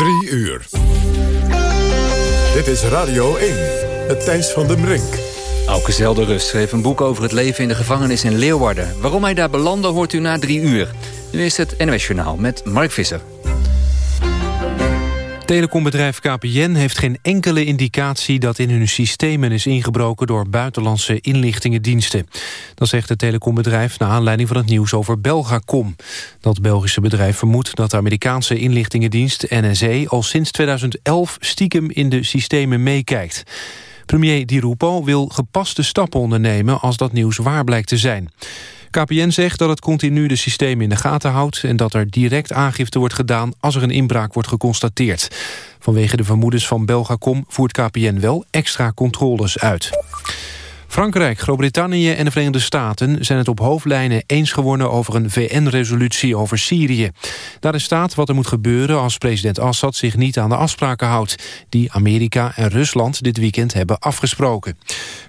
Drie uur. Dit is Radio 1, het Thijs van den Brink. Auke Zelderust schreef een boek over het leven in de gevangenis in Leeuwarden. Waarom hij daar belandde hoort u na drie uur. Nu is het NOS Journaal met Mark Visser. Telecombedrijf KPN heeft geen enkele indicatie dat in hun systemen is ingebroken door buitenlandse inlichtingendiensten. Dat zegt het telecombedrijf na aanleiding van het nieuws over Belgacom. Dat Belgische bedrijf vermoedt dat de Amerikaanse inlichtingendienst NSE al sinds 2011 stiekem in de systemen meekijkt. Premier Di Rupo wil gepaste stappen ondernemen als dat nieuws waar blijkt te zijn. KPN zegt dat het continu de systemen in de gaten houdt... en dat er direct aangifte wordt gedaan als er een inbraak wordt geconstateerd. Vanwege de vermoedens van Belgacom voert KPN wel extra controles uit. Frankrijk, Groot-Brittannië en de Verenigde Staten zijn het op hoofdlijnen eens geworden over een VN-resolutie over Syrië. Daarin staat wat er moet gebeuren als president Assad zich niet aan de afspraken houdt, die Amerika en Rusland dit weekend hebben afgesproken.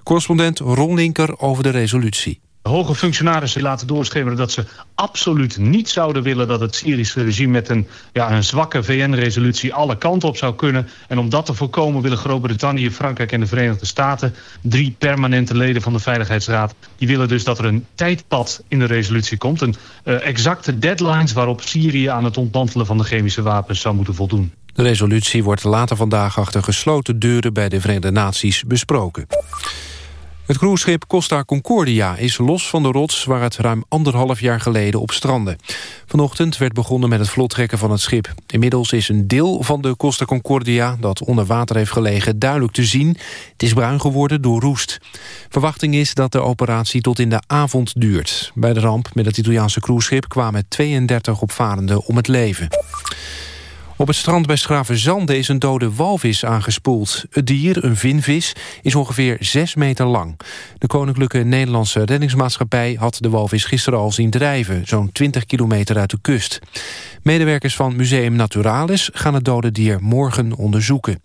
Correspondent Ron Linker over de resolutie. Hoge functionarissen laten doorschemeren dat ze absoluut niet zouden willen... dat het Syrische regime met een, ja, een zwakke VN-resolutie alle kanten op zou kunnen. En om dat te voorkomen willen Groot-Brittannië, Frankrijk en de Verenigde Staten... drie permanente leden van de Veiligheidsraad... die willen dus dat er een tijdpad in de resolutie komt. Een uh, exacte deadlines waarop Syrië aan het ontmantelen van de chemische wapens zou moeten voldoen. De resolutie wordt later vandaag achter gesloten deuren... bij de Verenigde Naties besproken. Het cruiseschip Costa Concordia is los van de rots... waar het ruim anderhalf jaar geleden op strandde. Vanochtend werd begonnen met het vlottrekken van het schip. Inmiddels is een deel van de Costa Concordia... dat onder water heeft gelegen duidelijk te zien. Het is bruin geworden door roest. Verwachting is dat de operatie tot in de avond duurt. Bij de ramp met het Italiaanse cruiseschip... kwamen 32 opvarenden om het leven. Op het strand bij Schravenzande is een dode walvis aangespoeld. Het dier, een vinvis, is ongeveer 6 meter lang. De Koninklijke Nederlandse Reddingsmaatschappij had de walvis gisteren al zien drijven, zo'n 20 kilometer uit de kust. Medewerkers van Museum Naturalis gaan het dode dier morgen onderzoeken.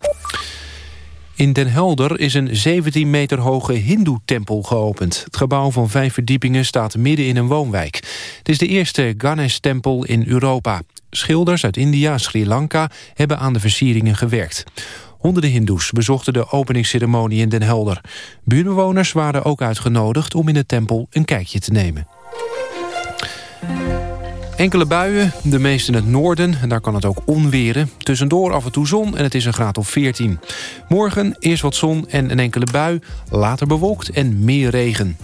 In Den Helder is een 17 meter hoge hindoe-tempel geopend. Het gebouw van vijf verdiepingen staat midden in een woonwijk. Het is de eerste Ganesh-tempel in Europa. Schilders uit India Sri Lanka hebben aan de versieringen gewerkt. Honderden hindoes bezochten de openingsceremonie in Den Helder. Buurbewoners waren ook uitgenodigd om in de tempel een kijkje te nemen. Enkele buien, de meeste in het noorden, en daar kan het ook onweren. Tussendoor af en toe zon en het is een graad of 14. Morgen eerst wat zon en een enkele bui, later bewolkt en meer regen.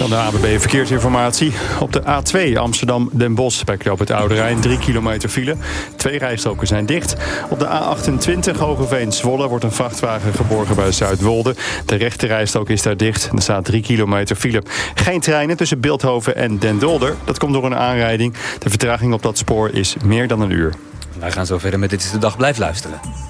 Dan de ABB Verkeersinformatie. Op de A2 Amsterdam-Den Bosch bij Knoop het Oude Rijn. 3 kilometer file. Twee rijstroken zijn dicht. Op de A28 Hogeveen-Zwolle wordt een vrachtwagen geborgen bij Zuidwolde. De rechte is daar dicht. Er staat 3 kilometer file. Geen treinen tussen Beeldhoven en Den Dolder. Dat komt door een aanrijding. De vertraging op dat spoor is meer dan een uur. Wij gaan zo verder met Dit is de Dag. Blijf luisteren.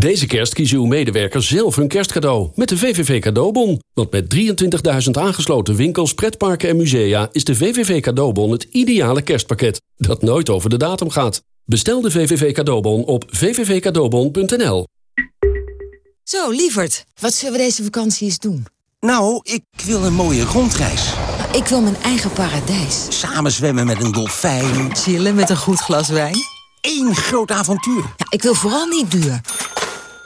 Deze kerst kiezen uw medewerkers zelf hun kerstcadeau met de VVV Cadeaubon. Want met 23.000 aangesloten winkels, pretparken en musea... is de VVV Cadeaubon het ideale kerstpakket dat nooit over de datum gaat. Bestel de VVV Cadeaubon op vvvcadeaubon.nl. Zo, lieverd, wat zullen we deze vakantie eens doen? Nou, ik wil een mooie rondreis. Ik wil mijn eigen paradijs. Samen zwemmen met een dolfijn. Chillen met een goed glas wijn. Eén groot avontuur. Ja, ik wil vooral niet duur.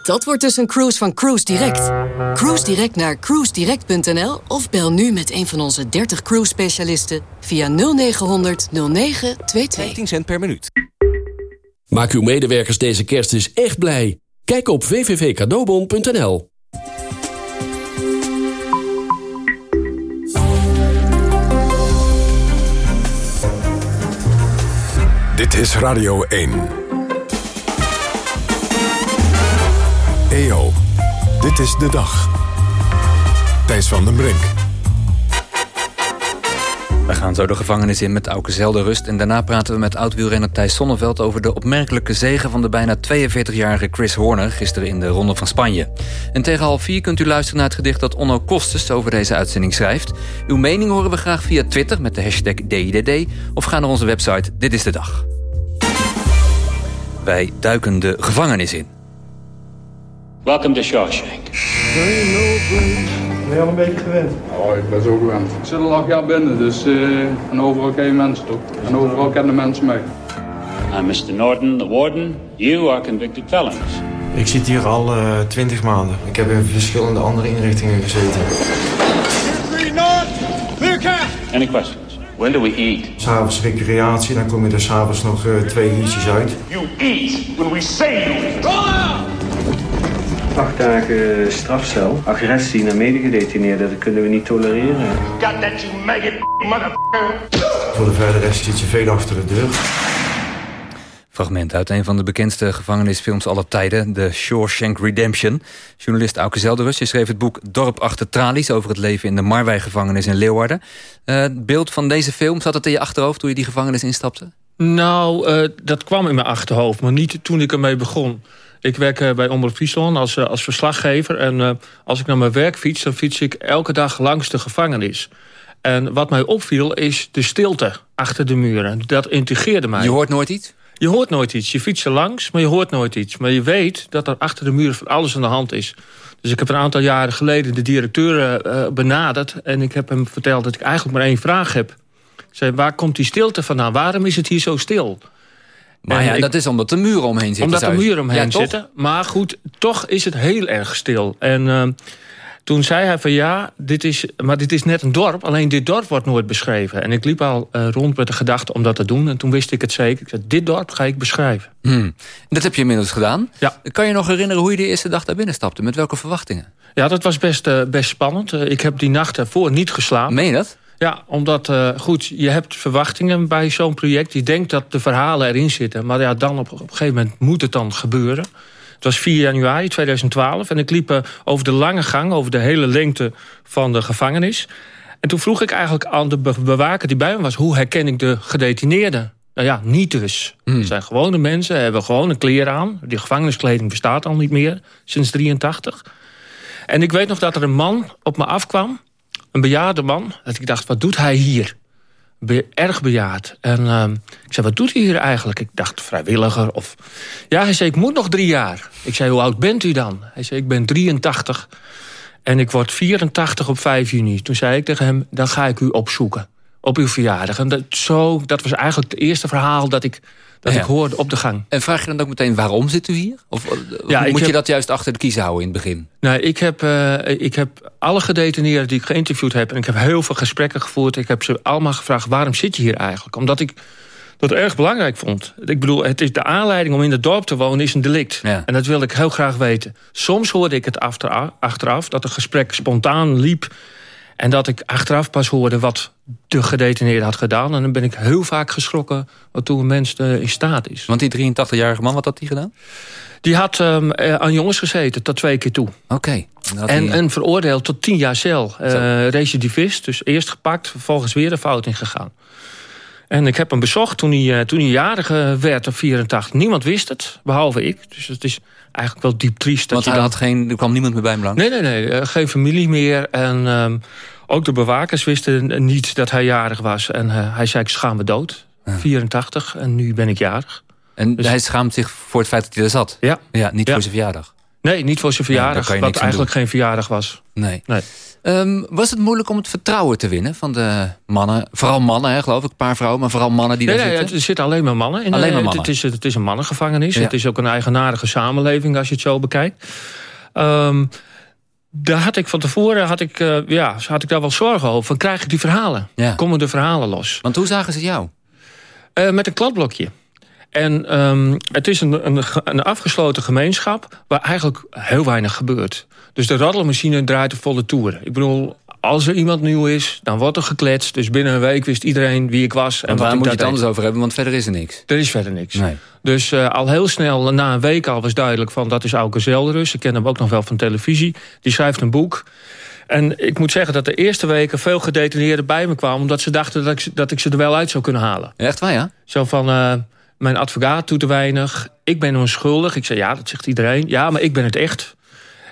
Dat wordt dus een cruise van Cruise Direct. Cruise Direct naar cruisedirect.nl of bel nu met een van onze 30 cruise specialisten via 0900 0922. 15 cent per minuut. Maak uw medewerkers deze kerst dus echt blij. Kijk op www.cadeaubon.nl Dit is Radio 1. EO, dit is de dag. Thijs van den Brink. We gaan zo de gevangenis in met Auke Zelderust... en daarna praten we met oud-wielrenner Thijs Sonneveld... over de opmerkelijke zegen van de bijna 42-jarige Chris Horner... gisteren in de Ronde van Spanje. En tegen half vier kunt u luisteren naar het gedicht... dat Onno Kostes over deze uitzending schrijft. Uw mening horen we graag via Twitter met de hashtag DIDD... of ga naar onze website Dit is de Dag. Wij duiken de gevangenis in. Welcome to Shawshank. Ben je al een beetje gewend? Oh, ik ben zo gewend. Ik zit al acht jaar binnen, dus uh, en overal ken je mensen toch. En overal kennen mensen mij. I'm Mr. Norton, the warden. You are convicted felons. Ik zit hier al uh, twintig maanden. Ik heb in verschillende andere inrichtingen gezeten. Any questions? When do we eat? S'avonds recreatie, dan kom je er s'avonds nog uh, twee uurtjes uit. You eat when we say you eat. Acht dagen strafcel. Agressie naar medegedetineerden, dat kunnen we niet tolereren. That you motherfucker. Voor de verder rest zit je veel achter de deur. Fragment uit een van de bekendste gevangenisfilms aller tijden... The Shawshank Redemption. Journalist Auke Zelderus, je schreef het boek Dorp achter tralies... over het leven in de Marwijk-gevangenis in Leeuwarden. Uh, het beeld van deze film, zat het in je achterhoofd... toen je die gevangenis instapte? Nou, uh, dat kwam in mijn achterhoofd, maar niet toen ik ermee begon. Ik werk uh, bij Omroep Friesland als, uh, als verslaggever. En uh, als ik naar mijn werk fiets, dan fiets ik elke dag langs de gevangenis. En wat mij opviel is de stilte achter de muren. Dat integreerde mij. Je hoort nooit iets? Je hoort nooit iets. Je fietst er langs, maar je hoort nooit iets. Maar je weet dat er achter de muren van alles aan de hand is. Dus ik heb een aantal jaren geleden de directeur benaderd... en ik heb hem verteld dat ik eigenlijk maar één vraag heb. Ik zei, waar komt die stilte vandaan? Waarom is het hier zo stil? Maar ja, ik, dat is omdat de muren omheen zitten. Omdat de muren omheen ja, zitten. Maar goed, toch is het heel erg stil. En uh, toen zei hij van ja, dit is, maar dit is net een dorp. Alleen dit dorp wordt nooit beschreven. En ik liep al uh, rond met de gedachte om dat te doen. En toen wist ik het zeker. Ik zei, dit dorp ga ik beschrijven. Hmm. Dat heb je inmiddels gedaan. Ja. Kan je nog herinneren hoe je de eerste dag daar binnen stapte? Met welke verwachtingen? Ja, dat was best, uh, best spannend. ik heb die nacht ervoor niet geslapen. Meen je dat? Ja, omdat, uh, goed, je hebt verwachtingen bij zo'n project. Je denkt dat de verhalen erin zitten. Maar ja, dan op, op een gegeven moment moet het dan gebeuren. Het was 4 januari 2012 en ik liep uh, over de lange gang... over de hele lengte van de gevangenis. En toen vroeg ik eigenlijk aan de bewaker die bij me was... hoe herken ik de gedetineerden? Nou ja, niet dus. Hmm. Het zijn gewone mensen, hebben gewoon een kleren aan. Die gevangeniskleding bestaat al niet meer, sinds 83. En ik weet nog dat er een man op me afkwam een bejaarde man. Dat ik dacht, wat doet hij hier? Erg bejaard. En uh, ik zei, wat doet hij hier eigenlijk? Ik dacht, vrijwilliger of... Ja, hij zei, ik moet nog drie jaar. Ik zei, hoe oud bent u dan? Hij zei, ik ben 83 en ik word 84 op 5 juni. Toen zei ik tegen hem, dan ga ik u opzoeken. Op uw verjaardag. En dat, zo, dat was eigenlijk het eerste verhaal dat ik dat ja. ik hoorde op de gang. En vraag je dan ook meteen waarom zit u hier? Of, of ja, moet heb, je dat juist achter de kiezen houden in het begin? Nee, ik heb, uh, ik heb alle gedetineerden die ik geïnterviewd heb... en ik heb heel veel gesprekken gevoerd. Ik heb ze allemaal gevraagd, waarom zit je hier eigenlijk? Omdat ik dat erg belangrijk vond. Ik bedoel, het is de aanleiding om in het dorp te wonen is een delict. Ja. En dat wilde ik heel graag weten. Soms hoorde ik het achteraf, dat het gesprek spontaan liep... En dat ik achteraf pas hoorde wat de gedetineerde had gedaan. En dan ben ik heel vaak geschrokken wat toen een mens uh, in staat is. Want die 83-jarige man, wat had hij gedaan? Die had um, uh, aan jongens gezeten, tot twee keer toe. Oké. Okay. En, en veroordeeld tot tien jaar cel. Uh, recidivist, dus eerst gepakt, vervolgens weer de fout ingegaan. En ik heb hem bezocht toen hij, toen hij jarig werd op 84. Niemand wist het, behalve ik. Dus het is eigenlijk wel diep triest. Want dat hij had geen, er kwam niemand meer bij hem langs? Nee, nee, nee. Uh, geen familie meer. En um, ook de bewakers wisten niet dat hij jarig was. En uh, hij zei, ik schaam me dood. Ja. 84. En nu ben ik jarig. En dus... hij schaamt zich voor het feit dat hij er zat? Ja. ja niet ja. voor zijn verjaardag? Nee, niet voor zijn verjaardag. Ja, wat eigenlijk geen verjaardag was. Nee. nee. Um, was het moeilijk om het vertrouwen te winnen van de mannen? Vooral mannen, hè, geloof ik. Een paar vrouwen, maar vooral mannen die nee, daar nee, zitten? Er zitten alleen maar mannen. In alleen maar de, mannen. Het, is, het is een mannengevangenis. Ja. Het is ook een eigenaardige samenleving als je het zo bekijkt. Um, daar had ik van tevoren had ik, uh, ja, had ik daar wel zorgen over. Van, krijg ik die verhalen? Ja. Komen de verhalen los? Want hoe zagen ze jou? Uh, met een kladblokje. En ehm, het is een, een, een, afgesloten gemeenschap waar eigenlijk heel weinig gebeurt. Dus de raddelmachine draait de volle toeren. Ik bedoel, als er iemand nieuw is, dan wordt er gekletst. Dus binnen een week wist iedereen wie ik was. En waar moet je het anders over hebben? Want verder is er niks. Er is verder niks. Dus uh, al heel snel, na een week al, was duidelijk van... dat is Auke Zelderus. Ik ken hem ook nog wel van televisie. Die schrijft een boek. En ik moet zeggen dat de eerste weken veel gedetineerden bij me kwamen... omdat ze dachten dat ik, dat ik ze er wel uit zou kunnen halen. Echt waar, ja? Zo van, uh, mijn advocaat doet te weinig. Ik ben onschuldig. Ik zei, ja, dat zegt iedereen. Ja, maar ik ben het echt.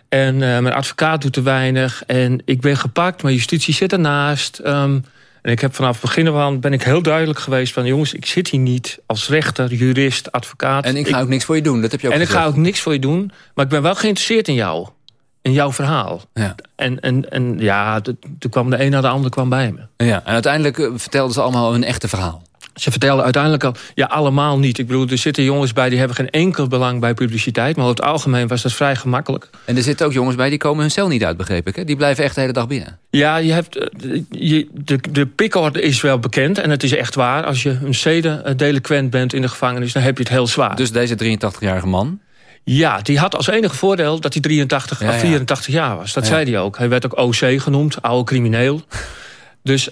En uh, mijn advocaat doet te weinig. En ik ben gepakt, maar justitie zit ernaast. Um, en ik heb vanaf het begin van ben ik heel duidelijk geweest van... jongens, ik zit hier niet als rechter, jurist, advocaat. En ik ga ook niks voor je doen, dat heb je ook En gezegd. ik ga ook niks voor je doen, maar ik ben wel geïnteresseerd in jou. In jouw verhaal. Ja. En, en, en ja, toen kwam de een na de ander kwam bij me. Ja, en uiteindelijk eh, vertelden ze allemaal hun echte verhaal. Ze vertelden uiteindelijk al, ja, allemaal niet. Ik bedoel, er zitten jongens bij die hebben geen enkel belang bij publiciteit. Maar over het algemeen was dat vrij gemakkelijk. En er zitten ook jongens bij die komen hun cel niet uit, begreep ik. Hè? Die blijven echt de hele dag binnen. Ja, je hebt, eh, je, de, de pikorde is wel bekend. En het is echt waar. Als je een zedendeliquent bent in de gevangenis, dan heb je het heel zwaar. Dus deze 83-jarige man? Ja, die had als enige voordeel dat hij 83 Ja, of ja. 84 jaar was. Dat Ja. zei hij ook. Hij werd ook OC genoemd, oude crimineel. Dus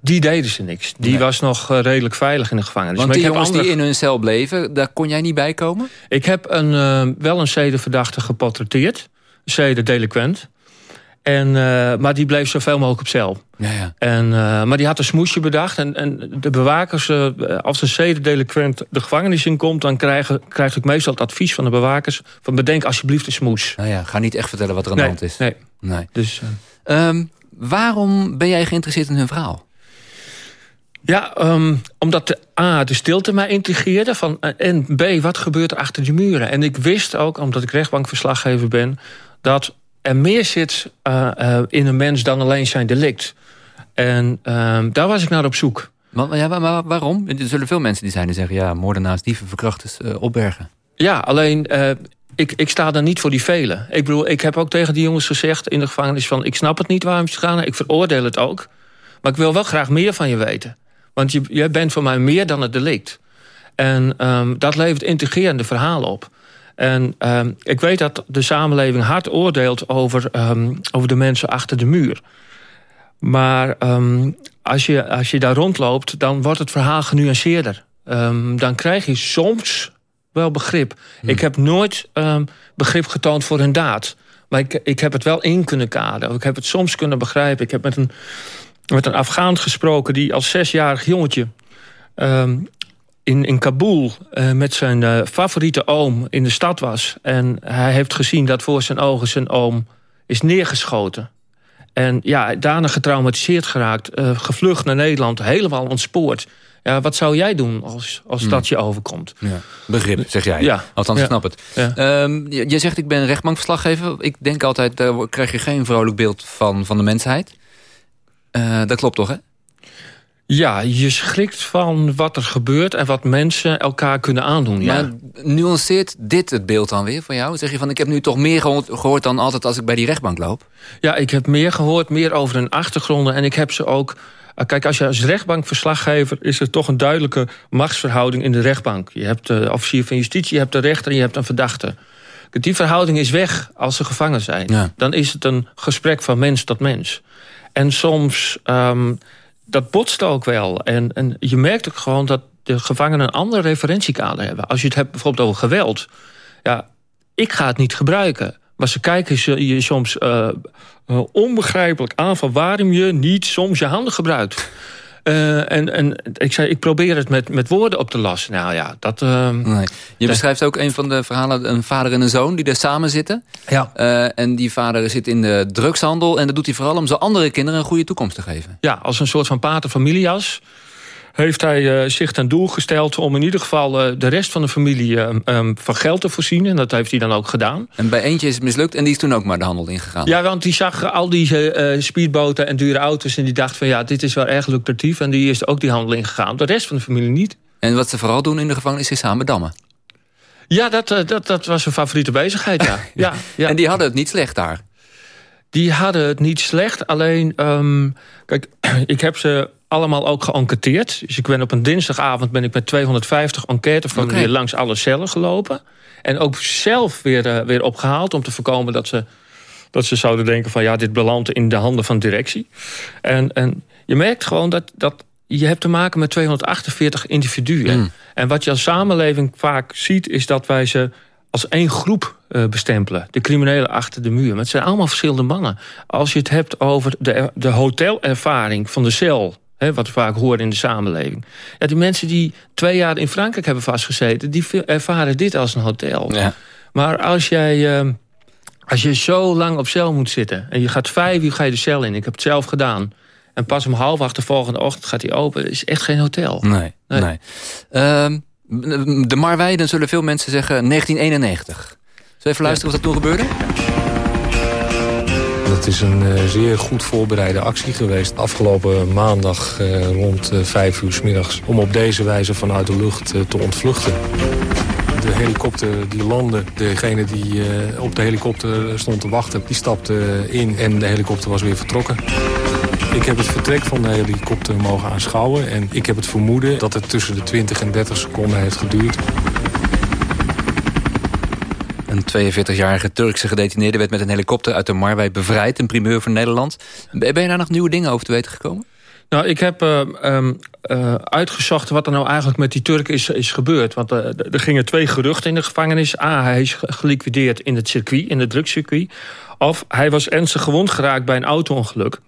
die deden ze niks. Die Nee. was nog eh, redelijk veilig in de gevangenis. Want Maar die ik heb jongens andere- die in hun cel bleven, daar kon jij niet bij komen? Ik heb een, eh, wel een zedenverdachte geportretteerd. Zedendelinquent. En, eh, maar die bleef zoveel mogelijk op cel. Ja, ja. En, maar die had een smoesje bedacht. En, en de bewakers, als een zedendelinquent de gevangenis in komt... dan krijgen, krijgt ik meestal het advies van de bewakers... van bedenk alsjeblieft een smoes. Nou ja, ga niet echt vertellen wat er aan Nee, de hand is. nee. nee. Dus, eh, Ehm, waarom ben jij geïnteresseerd in hun verhaal? Ja, ehm, omdat de A, de stilte mij intrigeerde. Van, eh, en B, wat gebeurt er achter die muren? En ik wist ook, omdat ik rechtbankverslaggever ben... dat er meer zit eh, eh, in een mens dan alleen zijn delict. En ehm, daar was ik naar op zoek. Maar, ja, maar, waarom? Er zullen veel mensen die zijn die zeggen... ja, moordenaars, dieven, verkrachters, opbergen. Ja, alleen ik, ik sta daar niet voor die velen. Ik bedoel, ik heb ook tegen die jongens gezegd in de gevangenis van... ik snap het niet waarom ze gaan, ik veroordeel het ook. Maar ik wil wel graag meer van je weten. Want je, jij bent voor mij meer dan het delict. En ehm, dat levert intrigerende verhalen op. En ehm, ik weet dat de samenleving hard oordeelt over, ehm, over de mensen achter de muur. Maar als, je, als je daar rondloopt, dan wordt het verhaal genuanceerder. Dan krijg je soms wel begrip. Ik heb nooit ehm, begrip getoond voor hun daad. Maar ik, ik heb het wel in kunnen kaderen. Ik heb het soms kunnen begrijpen. Ik heb met een, met een Afghaan gesproken... die als zesjarig jongetje ehm, in, in Kabul eh, met zijn eh, favoriete oom in de stad was. En hij heeft gezien dat voor zijn ogen zijn oom is neergeschoten. En ja, daarna getraumatiseerd geraakt, eh, gevlucht naar Nederland, helemaal ontspoord. Ja, wat zou jij doen als, als dat je overkomt? Ja. Begrip, zeg jij. Ja. Althans, Ja. ik snap het. Ja. Ehm, je, je zegt, ik ben rechtbankverslaggever. Ik denk altijd, daar krijg je geen vrolijk beeld van, van de mensheid. Eh, dat klopt toch, hè? Ja, je schrikt van wat er gebeurt en wat mensen elkaar kunnen aandoen. Ja. Maar nuanceert dit het beeld dan weer van jou? Zeg je van, ik heb nu toch meer gehoord, dan altijd als ik bij die rechtbank loop? Ja, ik heb meer gehoord, meer over hun achtergronden. En ik heb ze ook... eh, Kijk, als je als rechtbankverslaggever... is er toch een duidelijke machtsverhouding in de rechtbank. Je hebt de officier van justitie, je hebt de rechter en je hebt een verdachte. Die verhouding is weg als ze gevangen zijn. Ja. Dan is het een gesprek van mens tot mens. En soms, ehm, dat botst ook wel. En, en je merkt ook gewoon dat de gevangenen een andere referentiekader hebben. Als je het hebt bijvoorbeeld over geweld. Ja, ik ga het niet gebruiken. Maar ze kijken je soms eh, eh, onbegrijpelijk aan... van waarom je niet soms je handen gebruikt. Eh, en, en ik zei, ik probeer het met, met woorden op te lassen. Nou ja, dat... eh, Nee. Je beschrijft ook een van de verhalen, een vader en een zoon die daar samen zitten. Ja. Eh, en die vader zit in de drugshandel en dat doet hij vooral om zijn andere kinderen een goede toekomst te geven. ja, als een soort van pater familias heeft hij eh, zich ten doel gesteld om in ieder geval eh, de rest van de familie eh, eh, van geld te voorzien. En dat heeft hij dan ook gedaan. En bij eentje is het mislukt en die is toen ook maar de handel ingegaan. Ja, want die zag al die speedboten en dure auto's en die dacht van ja, dit is wel erg lucratief. En die is ook die handel ingegaan. De rest van de familie niet. En wat ze vooral doen in de gevangenis is samen dammen. Ja, dat, dat, dat was zijn favoriete bezigheid, ja. ja, ja. En die hadden het niet slecht daar. Die hadden het niet slecht. Alleen, ehm, kijk, ik heb ze allemaal ook geënquêteerd. Dus ik ben op een dinsdagavond ben ik met 250 enquêteformulieren Oké. langs alle cellen gelopen. En ook zelf weer, eh, weer opgehaald om te voorkomen dat ze, dat ze zouden denken van ja, dit belandt in de handen van directie. En, en je merkt gewoon dat, dat je hebt te maken met 248 individuen. Mm. En wat je als samenleving vaak ziet, is dat wij ze als één groep eh, bestempelen. De criminelen achter de muur. Maar het zijn allemaal verschillende mannen. Als je het hebt over de, de hotelervaring van de cel... Hè, wat we vaak horen in de samenleving. Ja, die mensen die twee jaar in Frankrijk hebben vastgezeten... die ervaren dit als een hotel. Ja. Maar als jij... eh, als je zo lang op cel moet zitten... en je gaat vijf uur ga je de cel in. Ik heb het zelf gedaan. En pas om half acht de volgende ochtend gaat hij open. Het is echt geen hotel. Nee, nee. Ehm, de Marwij, dan zullen veel mensen zeggen 1991. Zullen we even luisteren wat er toen gebeurde? Het is een eh, zeer goed voorbereide actie geweest. Afgelopen maandag eh, rond eh, vijf uur s middags... om op deze wijze vanuit de lucht te ontvluchten. De helikopter die landde, degene die op de helikopter stond te wachten... die stapte in en de helikopter was weer vertrokken. Ik heb het vertrek van de helikopter mogen aanschouwen... en ik heb het vermoeden dat het tussen de 20 en 30 seconden heeft geduurd. Een 42-jarige Turkse gedetineerde werd met een helikopter uit de Marwij bevrijd. Een primeur voor Nederland. Ben je daar nog nieuwe dingen over te weten gekomen? Nou, ik heb eh, ehm, eh, uitgezocht wat er nou eigenlijk met die Turk is, is gebeurd. Want eh, er gingen twee geruchten in de gevangenis. A, hij is ge- geliquideerd in het circuit, in het drugscircuit. Of hij was ernstig gewond geraakt bij een auto-ongeluk.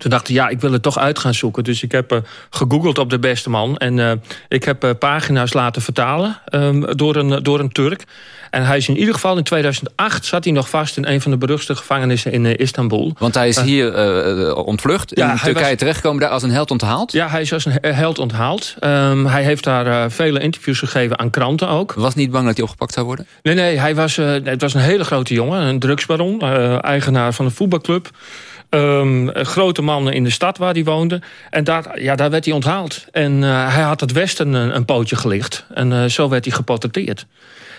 Toen dacht ik, ja, ik wil het toch uit gaan zoeken. Dus ik heb eh, gegoogeld op de beste man. En eh, ik heb eh, pagina's laten vertalen ehm, door, een, door een Turk. En hij is in ieder geval in 2008 zat hij nog vast... in een van de beruchtste gevangenissen in Istanbul. Want hij is hier ontvlucht. Ja, in Turkije was- terechtgekomen, daar als een held onthaald. Ja, hij is als een he- held onthaald. Ehm, hij heeft daar vele interviews gegeven aan kranten ook. Was niet bang dat hij opgepakt zou worden? Nee, nee, hij was, het was een hele grote jongen. Een drugsbaron, eigenaar van een voetbalclub. Een grote man in de stad waar hij woonde. En daar, ja, daar werd hij onthaald. En eh, hij had het Westen een, pootje gelicht. En eh, zo werd hij geportretteerd.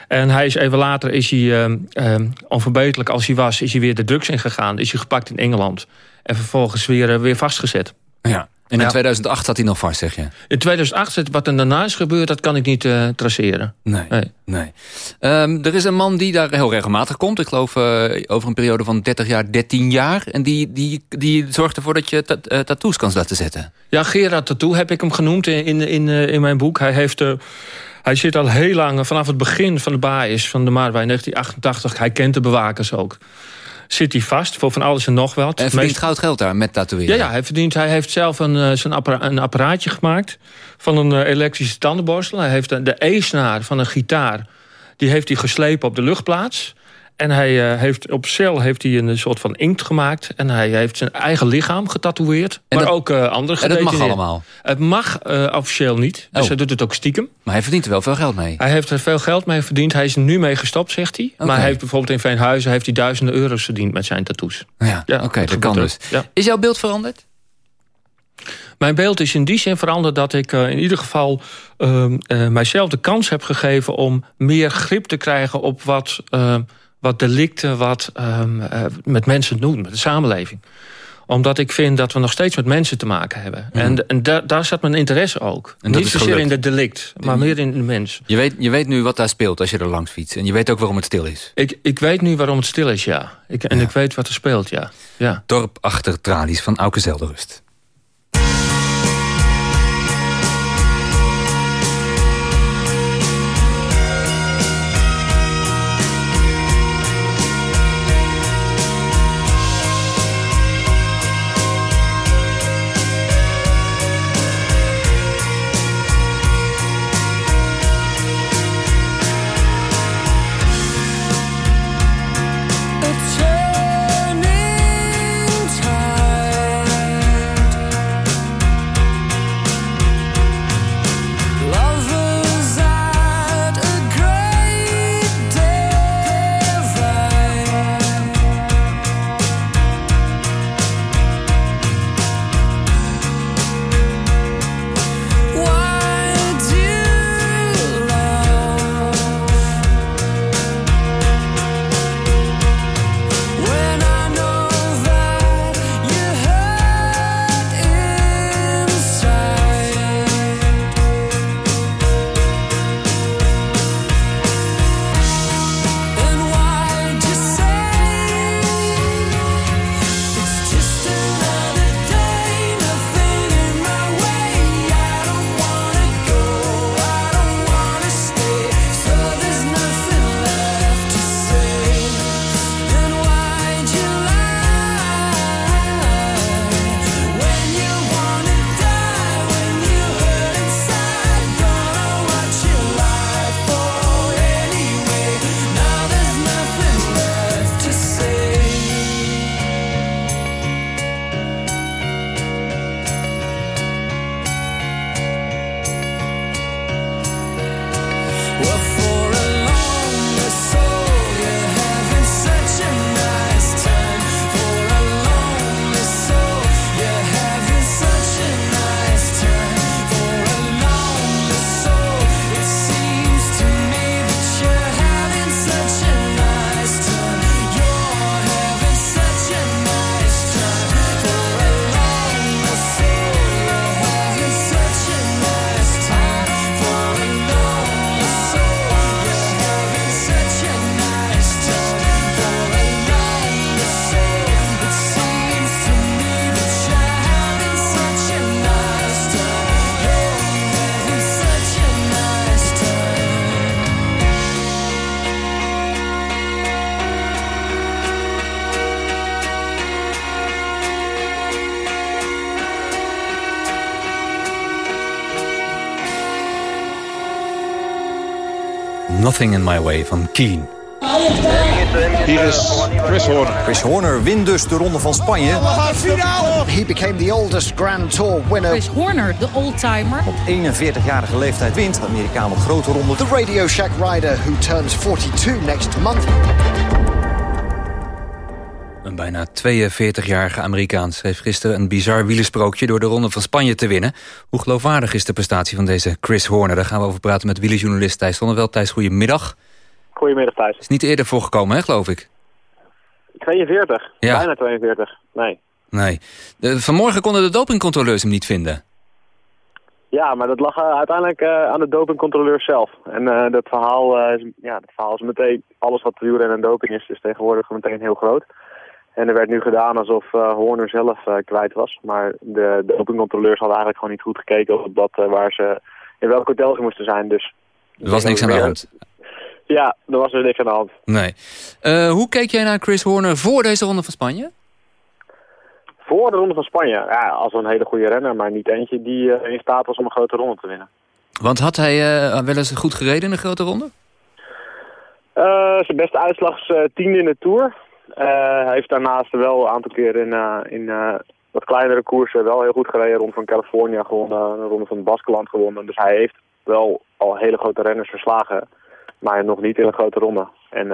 En hij is even later, is hij, ehm, ehm, onverbeterlijk als hij was... is hij weer de drugs ingegaan. Is hij gepakt in Engeland. En vervolgens weer, eh, weer vastgezet. Ja. En in Ja. 2008 zat hij nog vast, zeg je? In 2008, is- wat er daarna is gebeurd, dat kan ik niet eh, traceren. Nee. nee. Ehm, er is een man die daar heel regelmatig komt. Ik geloof eh, over een periode van 30 jaar, 13 jaar. En die, die, die zorgt ervoor dat je ta- eh, tattoos kan laten zetten. Ja, Gerard Tattoo heb ik hem genoemd in, in, in, in mijn boek. Hij, heeft, hij zit al heel lang, vanaf het begin van de baais van de Maarwij 1988... hij kent de bewakers ook. Zit hij vast voor van alles en nog wat. En verdient goud geld daar met tatoeëren. Ja, ja hij, verdient, hij heeft zelf een, eh, zijn appara- een apparaatje gemaakt... van een eh, elektrische tandenborstel. Hij heeft de- de E-snaar van een gitaar... die heeft hij geslepen op de luchtplaats... En hij eh, heeft op cel heeft hij een soort van inkt gemaakt. En hij heeft zijn eigen lichaam getatoeëerd. En maar dat- ook eh andere en dat mag allemaal? Het mag eh, officieel niet. Dus Oh. hij doet het ook stiekem. Maar hij verdient er wel veel geld mee. Hij heeft er veel geld mee verdiend. Hij is er nu mee gestopt, zegt hij. Maar hij heeft bijvoorbeeld in Veenhuizen heeft hij duizenden euro's verdiend met zijn tattoos. Ja, oké, dat kan dus. Ja. Is jouw beeld veranderd? Mijn beeld is in die zin veranderd dat ik in ieder geval ehm, eh, mijzelf de kans heb gegeven om meer grip te krijgen op wat, eh, wat delicten, wat ehm, eh, met mensen doen, met de samenleving. Omdat ik vind dat we nog steeds met mensen te maken hebben. En, en da- daar zat mijn interesse ook. En Niet zozeer in de delict, maar meer in de mens. Je weet, je weet nu wat daar speelt als je er langs fietst. En je weet ook waarom het stil is. Ik, ik weet nu waarom het stil is, ja. Ik, en ik weet wat er speelt, ja. ja. Dorp achter tralies van Auke Zelderust. Nothing in My Way van Keen. Hier is Chris Horner. Chris Horner wint dus de Ronde van Spanje. He became the oldest Grand Tour winner. Chris Horner, de oldtimer. Op 41-jarige leeftijd wint de Amerikaan op grote ronde. The Radio Shack rider who turns 42 next month. Een bijna 42-jarige Amerikaan schreef gisteren een bizar wielersprookje... door de Ronde van Spanje te winnen. Hoe geloofwaardig is de prestatie van deze Chris Horner? Daar gaan we over praten met wielerjournalist Thijs Zonneveld. Thijs, goedemiddag. Goedemiddag Thijs. Is niet eerder voorgekomen, hè, geloof ik? 42. Ja. Bijna 42. Nee. Nee. De, vanmorgen konden de dopingcontroleurs hem niet vinden. Ja, maar dat lag uh, uiteindelijk uh, aan de dopingcontroleur zelf. En uh, dat, verhaal, is, ja, dat verhaal is meteen... Alles wat wielrennen en doping is, is tegenwoordig meteen heel groot. En er werd nu gedaan alsof Horner zelf kwijt was. Maar de, de dopingcontroleurs hadden eigenlijk gewoon niet goed gekeken op het blad waar ze... in welk hotel ze moesten zijn. Dus er was niks aan de hand. Ja, er was er niks aan de hand. Nee. Hoe keek jij naar Chris Horner voor deze Ronde van Spanje? Voor de Ronde van Spanje? Ja, als een hele goede renner, maar niet eentje die in staat was om een grote ronde te winnen. Want had hij wel eens goed gereden in een grote ronde? zijn beste uitslag is tiende in de Tour. Hij heeft daarnaast wel een aantal keer in, in wat kleinere koersen wel heel goed gereden. Rond van Californië gewonnen, de Ronde van Baskeland gewonnen. Dus hij heeft wel al hele grote renners verslagen. Maar nog niet in een grote ronde. En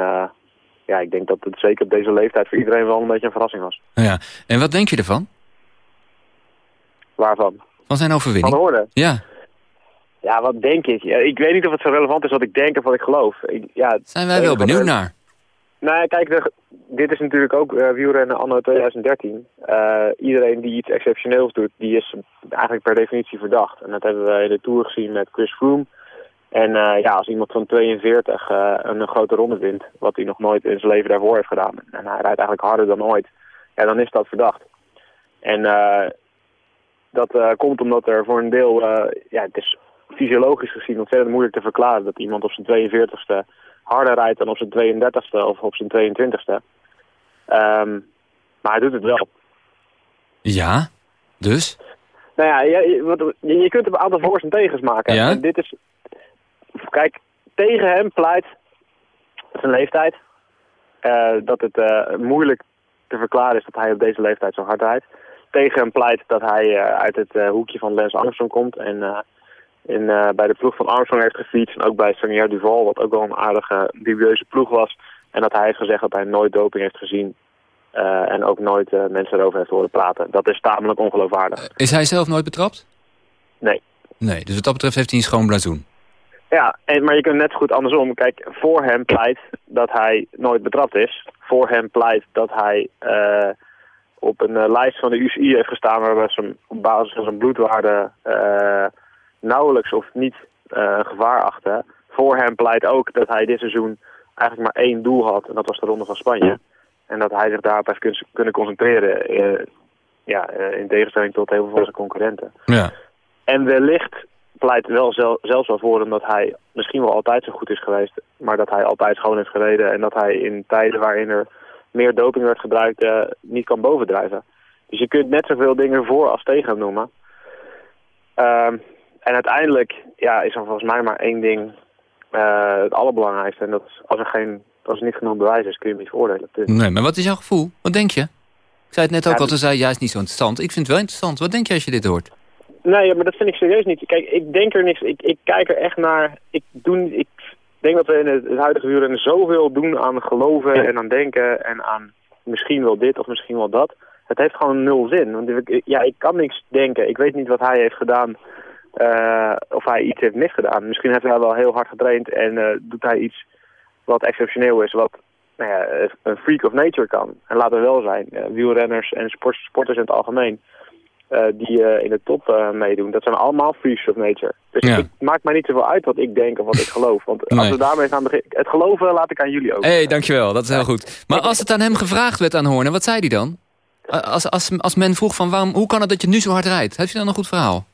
ja, ik denk dat het zeker op deze leeftijd voor iedereen wel een beetje een verrassing was. Ja, en wat denk je ervan? Waarvan? Van zijn overwinning? Van Hoorde? Ja. Ja, wat denk ik? Ja, ik weet niet of het zo relevant is wat ik denk of wat ik geloof. Ik, ja, Zijn wij wel benieuwd naar? Nou, kijk, dit is natuurlijk ook uh, wielrennen anno 2013. Uh, iedereen die iets exceptioneels doet, die is eigenlijk per definitie verdacht. En dat hebben we in de Tour gezien met Chris Froome. En uh, ja, als iemand van 42 uh, een grote ronde wint, wat hij nog nooit in zijn leven daarvoor heeft gedaan, en hij rijdt eigenlijk harder dan ooit, ja, dan is dat verdacht. En dat komt omdat er voor een deel, ja, het is fysiologisch gezien ontzettend moeilijk te verklaren dat iemand op zijn 42ste harder rijdt dan op zijn 32ste of op zijn 22ste. Um, maar hij doet het wel. Ja, dus? Nou ja, je, je, kunt een aantal voor's en tegens maken. Ja? En dit is, Kijk, tegen hem pleit zijn leeftijd. Uh, dat het uh, moeilijk te verklaren is dat hij op deze leeftijd zo hard rijdt. Tegen hem pleit dat hij uh, uit het hoekje van Lance Armstrong komt. En in, bij de ploeg van Armstrong heeft gefietst. En ook bij Saunier Duval, wat ook wel een aardige, dubieuze ploeg was. En dat hij heeft gezegd dat hij nooit doping heeft gezien. en ook nooit mensen erover heeft horen praten. Dat is tamelijk ongeloofwaardig. Is hij zelf nooit betrapt? Nee. Nee, dus wat dat betreft heeft hij een schoon blazoen. Ja, en, maar je kunt net zo goed andersom. Kijk, voor hem pleit dat hij nooit betrapt is. Voor hem pleit dat hij op een lijst van de UCI heeft gestaan... waarbij ze op basis van zijn bloedwaarde nauwelijks of niet gevaar achten. Voor hem pleit ook dat hij dit seizoen eigenlijk maar één doel had. En dat was de Ronde van Spanje. En dat hij zich daarop heeft kun, kunnen concentreren. ja, in tegenstelling tot heel veel van zijn concurrenten. Ja. En wellicht pleit wel zel, zelfs wel voor hem dat hij misschien wel altijd zo goed is geweest, maar dat hij altijd schoon heeft gereden en dat hij in tijden waarin er meer doping werd gebruikt uh, niet kan bovendrijven. Dus je kunt net zoveel dingen voor als tegen hem noemen. En uiteindelijk ja, is er volgens mij maar één ding uh, het allerbelangrijkste. En dat is als er, geen, als er niet genoeg bewijs is, kun je hem niet veroordelen. Dus. Nee, maar wat is jouw gevoel? Wat denk je? Ik zei het net ook ja, al, toen zei ja, is niet zo interessant. Ik vind het wel interessant. Wat denk je als je dit hoort? Nee, maar dat vind ik serieus niet. Kijk, ik denk er niks. Ik, ik kijk er echt naar. Ik, doe, ik denk dat we in het, het huidige wielrennen zoveel doen aan geloven en aan denken en aan misschien wel dit of misschien wel dat. Het heeft gewoon nul zin. Want ja, ik kan niks denken. Ik weet niet wat hij heeft gedaan. Uh, of hij iets heeft misgedaan. Misschien heeft hij wel heel hard getraind en uh, doet hij iets wat exceptioneel is. Wat nou ja, een freak of nature kan. En laten we wel zijn. Uh, wielrenners en sport, sporters in het algemeen. Die in de top meedoen. Dat zijn allemaal freaks of nature. Dus Ja. het maakt mij niet zoveel uit wat ik denk of wat ik geloof. Want als we daarmee gaan beginnen... Het geloven laat ik aan jullie ook. Hé, hey, dankjewel. Dat is heel goed. Maar als het aan hem gevraagd werd aan Horner, wat zei hij dan? Als, als, als men vroeg van waarom, hoe kan het dat je nu zo hard rijdt? Heeft hij dan een goed verhaal?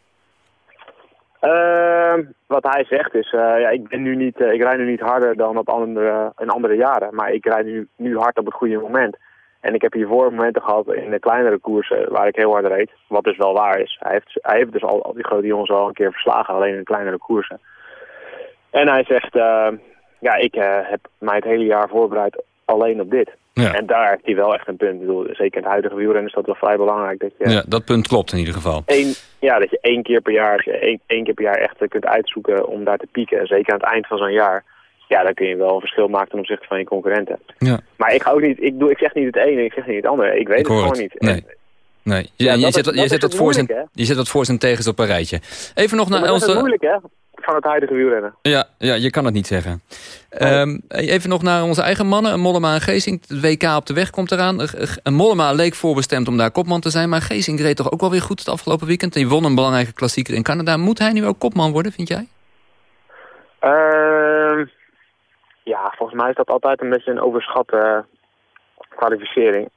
Ehm, wat hij zegt is, eh, ja, ik, ben nu niet, eh, ik rijd nu niet harder dan op andere, in andere jaren. Maar ik rijd nu, nu hard op het goede moment. En ik heb hiervoor momenten gehad in de kleinere koersen waar ik heel hard reed. Wat dus wel waar is. Hij heeft, hij heeft dus al, al die grote jongens al een keer verslagen, alleen in kleinere koersen. En hij zegt, eh, ja, ik heb mij het hele jaar voorbereid alleen op dit. Ja. En daar heeft hij wel echt een punt. Ik bedoel, zeker in het huidige wielrennen is dat wel vrij belangrijk. Dat je, Ja, dat punt klopt in ieder geval. één, ja, dat je één keer per jaar, één, één keer per jaar echt kunt uitzoeken om daar te pieken. En zeker aan het eind van zo'n jaar. Ja, dan kun je wel een verschil maken ten opzichte van je concurrenten. Ja. Maar ik ga ook niet, ik, doe, ik zeg niet het ene, ik zeg niet het andere. Ik weet Ik het gewoon het. niet. Nee. Nee, je, Ja, je, dat zet, is- je, dat zet is dat voor zijn, je zet dat voor zijn tegens op een rijtje. Even nog naar dat is het onze... moeilijk, hè? Van het huidige wielrennen. Ja, ja, je kan het niet zeggen. Ehm, even nog naar onze eigen mannen. Mollema en Geesink. Het WK op de weg komt eraan. Een Mollema leek voorbestemd om daar kopman te zijn. Maar Geesink reed toch ook wel weer goed het afgelopen weekend. Hij won een belangrijke klassieker in Canada. Moet hij nu ook kopman worden, vind jij? Ehm, ja, volgens mij is dat altijd een beetje een overschatte kwalificering.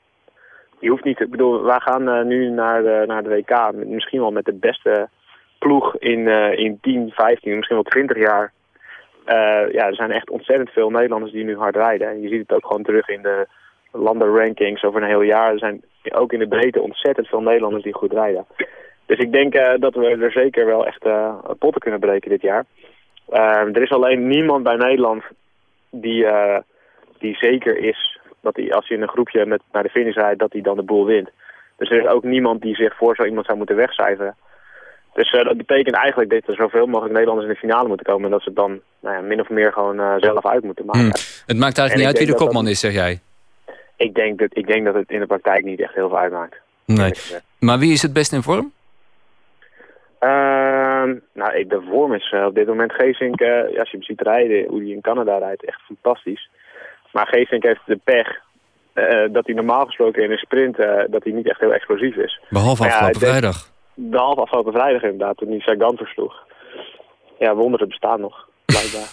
Je hoeft niet, ik bedoel, wij gaan eh, nu naar de, naar de WK, misschien wel met de beste ploeg in, eh, in 10, 15, misschien wel 20 jaar. Eh, ja, er zijn echt ontzettend veel Nederlanders die nu hard rijden. En je ziet het ook gewoon terug in de landenrankings over een heel jaar. Er zijn ook in de breedte ontzettend veel Nederlanders die goed rijden. Dus ik denk eh, dat we er zeker wel echt potten kunnen breken dit jaar. Er is alleen niemand bij Nederland die, die zeker is dat hij als hij in een groepje met, naar de finish rijdt, dat hij dan de boel wint. Dus er is ook niemand die zich voor zo iemand zou moeten wegcijferen. Dus eh, dat betekent eigenlijk dat er zoveel mogelijk Nederlanders in de finale moeten komen. En dat ze het dan nou ja, min of meer gewoon eh, zelf uit moeten maken. Hm. Het maakt En eigenlijk niet uit wie de kopman dat- is, zeg jij. Ik denk, dat, ik denk dat het in de praktijk niet echt heel veel uitmaakt. Nee. Maar wie is het best in vorm? Ehm, nou, ik, de vorm is eh, op dit moment Geesink, als je hem ziet rijden, hoe hij in Canada rijdt, echt fantastisch. Maar Geesink heeft de pech dat hij normaal gesproken in een sprint, dat hij niet echt heel explosief is. Behalve Maar ja, afgelopen vrijdag. Behalve afgelopen vrijdag inderdaad, toen hij Sagan versloeg. Ja, wonderen bestaan nog, blijkbaar.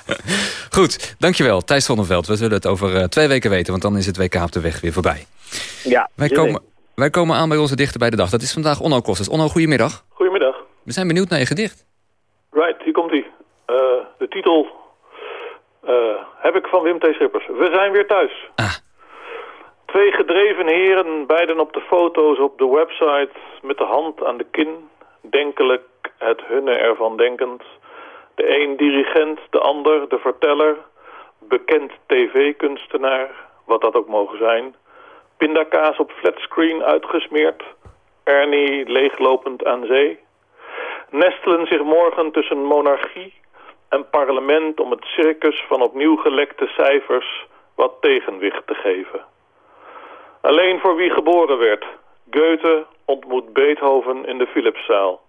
Goed, dankjewel. Thijs Zonneveld. We zullen het over eh, twee weken weten, want dan is het WK op de weg weer voorbij. ja, Wij komen, wij komen aan bij onze dichter bij de dag. Dat is vandaag Onno Kostes. Onno, goedemiddag. Goedemiddag. We zijn benieuwd naar je gedicht. Right, hier komt hij. de titel eh, heb ik van Wim T. Schippers. We zijn weer thuis. Twee gedreven heren, beiden op de foto's op de website... met de hand aan de kin, denkelijk het hunne ervan denkend. De een dirigent, de ander de verteller... bekend tv-kunstenaar, wat dat ook mogen zijn... pindakaas op flatscreen uitgesmeerd... Ernie leeglopend aan zee... nestelen zich morgen tussen monarchie en parlement om het circus van opnieuw gelekte cijfers wat tegenwicht te geven. Alleen voor wie geboren werd, Goethe ontmoet Beethoven in de Philipszaal.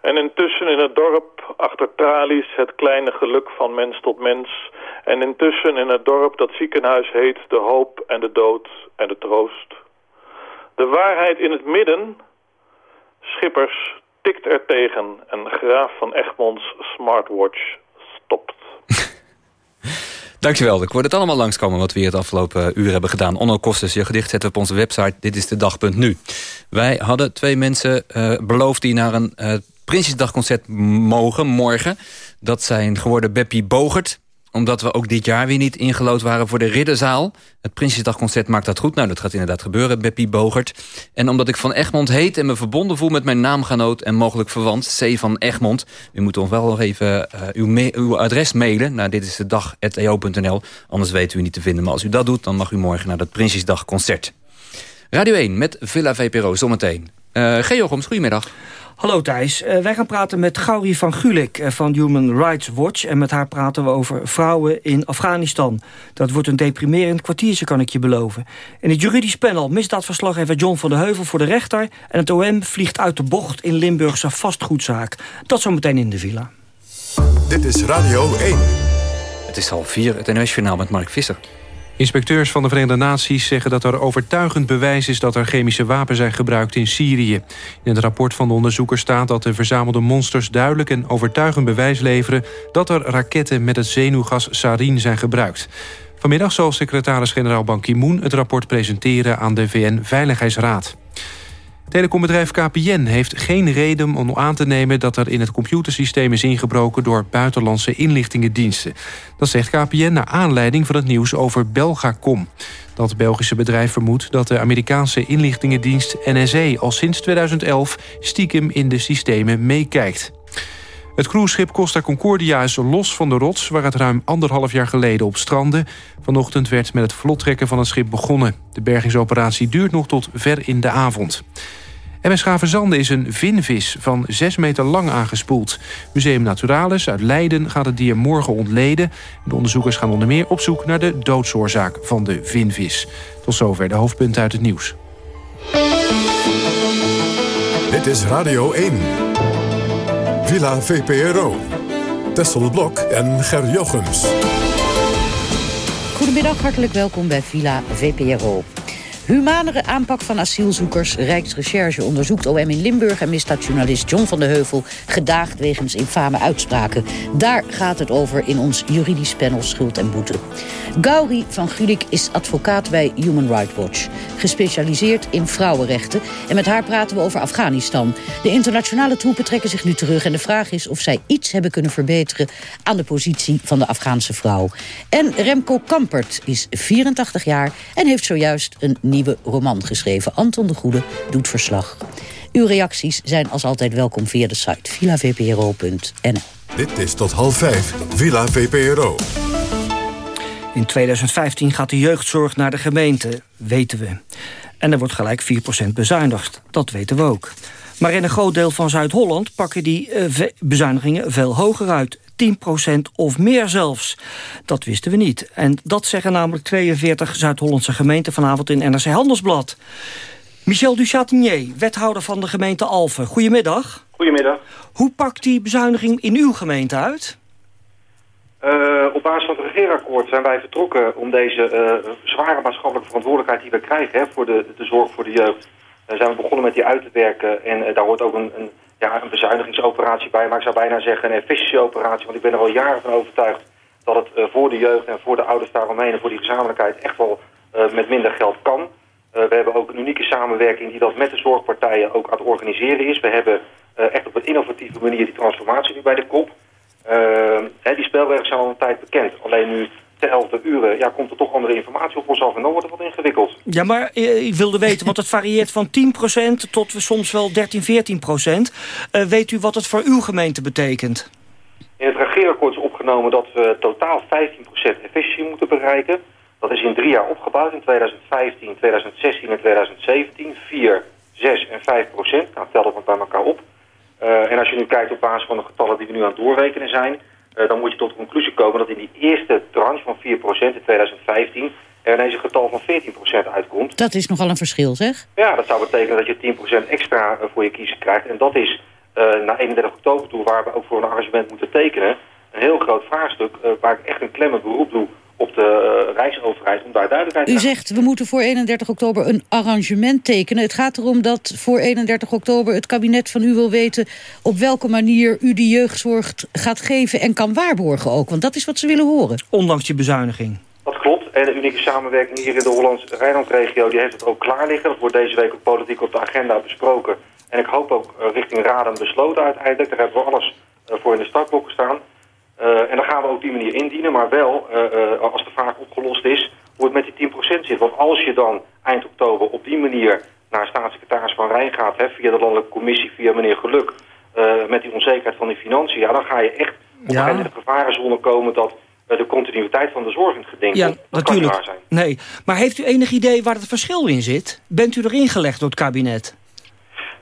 En intussen in het dorp, achter tralies, het kleine geluk van mens tot mens. En intussen in het dorp dat ziekenhuis heet de hoop en de dood en de troost. De waarheid in het midden, Schippers tikt er tegen en Graaf van Egmonds smartwatch stopt. Dankjewel. Ik hoor het allemaal langskomen wat we hier het afgelopen eh, uur hebben gedaan. Onno Kostes, je gedicht zetten we op onze website. Dit is de dag.nu. Wij hadden twee mensen eh, beloofd die naar een eh Prinsjesdagconcert mogen morgen. Dat zijn geworden Beppie Bogert omdat we ook dit jaar weer niet ingelood waren voor de Ridderzaal. Het Prinsjesdagconcert maakt dat goed. Nou, dat gaat inderdaad gebeuren, Beppie Bogert. En omdat ik van Egmond heet en me verbonden voel met mijn naamgenoot... en mogelijk verwant, C van Egmond... u moet ons wel nog even uh, uw, uw, adres mailen. Nou, dit is de dag.eo.nl. Anders weet u niet te vinden. Maar als u dat doet, dan mag u morgen naar dat Prinsjesdagconcert. Radio 1 met Villa VPRO zometeen. Uh, Georgoms, goedemiddag. Hallo Thijs, uh, wij gaan praten met Gauri van Gulik uh, van Human Rights Watch. En met haar praten we over vrouwen in Afghanistan. Dat wordt een deprimerend kwartiertje, kan ik je beloven. In het juridisch panel misdaadverslaggever John van de Heuvel voor de rechter... en het OM vliegt uit de bocht in Limburgse vastgoedzaak. Dat zometeen in de villa. Dit is Radio 1. Het is half vier, het NOS-journaal met Mark Visser. Inspecteurs van de Verenigde Naties zeggen dat er overtuigend bewijs is... dat er chemische wapens zijn gebruikt in Syrië. In het rapport van de onderzoekers staat dat de verzamelde monsters... duidelijk en overtuigend bewijs leveren... dat er raketten met het zenuwgas sarin zijn gebruikt. Vanmiddag zal secretaris-generaal Ban Ki-moon het rapport presenteren... aan de VN-veiligheidsraad. Telecombedrijf KPN heeft geen reden om aan te nemen... dat er in het computersysteem is ingebroken door buitenlandse inlichtingendiensten. Dat zegt KPN naar aanleiding van het nieuws over Belgacom. Dat Belgische bedrijf vermoedt dat de Amerikaanse inlichtingendienst NSA... al sinds 2011 stiekem in de systemen meekijkt. Het cruiseschip Costa Concordia is los van de rots... waar het ruim anderhalf jaar geleden op strandde. Vanochtend werd met het vlottrekken van het schip begonnen. De bergingsoperatie duurt nog tot ver in de avond. En bij Schavenzande is een vinvis van 6 meter lang aangespoeld. Museum Naturalis uit Leiden gaat het dier morgen ontleden. De onderzoekers gaan onder meer op zoek naar de doodsoorzaak van de vinvis. Tot zover de hoofdpunten uit het nieuws. Dit is Radio 1. Villa VPRO. Tessel Blok en Ger Jochems. Goedemiddag, hartelijk welkom bij Villa VPRO. Humanere aanpak van asielzoekers. Rijksrecherche onderzoekt OM in Limburg... en misdaadjournalist John van de Heuvel gedaagd wegens infame uitspraken. Daar gaat het over in ons juridisch panel Schuld en Boete. Gauri van Gulik is advocaat bij Human Rights Watch. Gespecialiseerd in vrouwenrechten. En met haar praten we over Afghanistan. De internationale troepen trekken zich nu terug... en de vraag is of zij iets hebben kunnen verbeteren... aan de positie van de Afghaanse vrouw. En Remco Kampert is 84 jaar en heeft zojuist een nieuwe roman geschreven. Anton de Goede doet verslag. Uw reacties zijn als altijd welkom via de site villavpro.nl. Dit is tot half vijf, Villa VPRO. In 2015 gaat de jeugdzorg naar de gemeente, weten we. En er wordt gelijk 4% bezuinigd, dat weten we ook. Maar in een groot deel van Zuid-Holland pakken die uh, bezuinigingen veel hoger uit. 10% of meer zelfs. Dat wisten we niet. En dat zeggen namelijk 42 Zuid-Hollandse gemeenten vanavond in NRC Handelsblad. Michel Duchatinier, wethouder van de gemeente Alphen. Goedemiddag. Goedemiddag. Hoe pakt die bezuiniging in uw gemeente uit? Uh, op basis van het regeerakkoord zijn wij vertrokken om deze uh, zware maatschappelijke verantwoordelijkheid die we krijgen hè, voor de, de zorg voor de jeugd. Uh, zijn we begonnen met die uit te werken en daar hoort ook een, een, ja, een bezuinigingsoperatie bij, maar ik zou bijna zeggen een efficiëntieoperatie, want ik ben er al jaren van overtuigd dat het voor de jeugd en voor de ouders daaromheen en voor die gezamenlijkheid echt wel met minder geld kan. we hebben ook een unieke samenwerking die dat met de zorgpartijen ook aan het organiseren is. We hebben echt op een innovatieve manier die transformatie nu bij de kop. Uh, die spelregels zijn al een tijd bekend. Alleen nu ter elfde uren ja, komt er toch andere informatie op ons af en dan wordt het wat ingewikkeld. Ja, maar eh, ik wilde weten, want het varieert van 10% tot soms wel 13, 14%. Uh, weet u wat het voor uw gemeente betekent? In het regeerakkoord is opgenomen dat we totaal 15% efficiëntie moeten bereiken. Dat is in drie jaar opgebouwd, in 2015, 2016 en 2017. 4, 6 en 5 procent. Nou, tel dat bij elkaar op. Uh, en als je nu kijkt op basis van de getallen die we nu aan het doorrekenen zijn... Uh, dan moet je tot de conclusie komen dat in die eerste tranche van 4% in 2015... er ineens een getal van 14% uitkomt. Dat is nogal een verschil, zeg? Ja, dat zou betekenen dat je 10% extra uh, voor je kiezer krijgt. En dat is na 31 oktober toe, waar we ook voor een arrangement moeten tekenen... een heel groot vraagstuk waar ik echt een klemmend beroep doe op de uh, Rijksoverheid om daar duidelijkheid te U zegt, we moeten voor 31 oktober een arrangement tekenen. Het gaat erom dat voor 31 oktober het kabinet van u wil weten... op welke manier u die jeugdzorg gaat geven en kan waarborgen ook. Want dat is wat ze willen horen. Ondanks die bezuiniging. Dat klopt. En de unieke samenwerking hier in de Hollands-Rijnland-regio... die heeft het ook klaar liggen. Dat wordt deze week ook politiek op de agenda besproken. En ik hoop ook uh, richting Raden besloten uiteindelijk. Daar hebben we alles uh, voor in de startblokken staan... Uh, en dan gaan we ook die manier indienen, maar wel uh, uh, als de vraag opgelost is hoe het met die 10% zit. Want als je dan eind oktober op die manier naar staatssecretaris Van Rijn gaat, hè, via de landelijke commissie, via meneer Geluk, met die onzekerheid van die financiën, ja, dan ga je echt op ja. een gevarenzone komen dat de continuïteit van de zorg in het geding ja, komt. Dat natuurlijk. kan waar zijn. Nee, maar heeft u enig idee waar het verschil in zit? Bent u erin gelegd door het kabinet?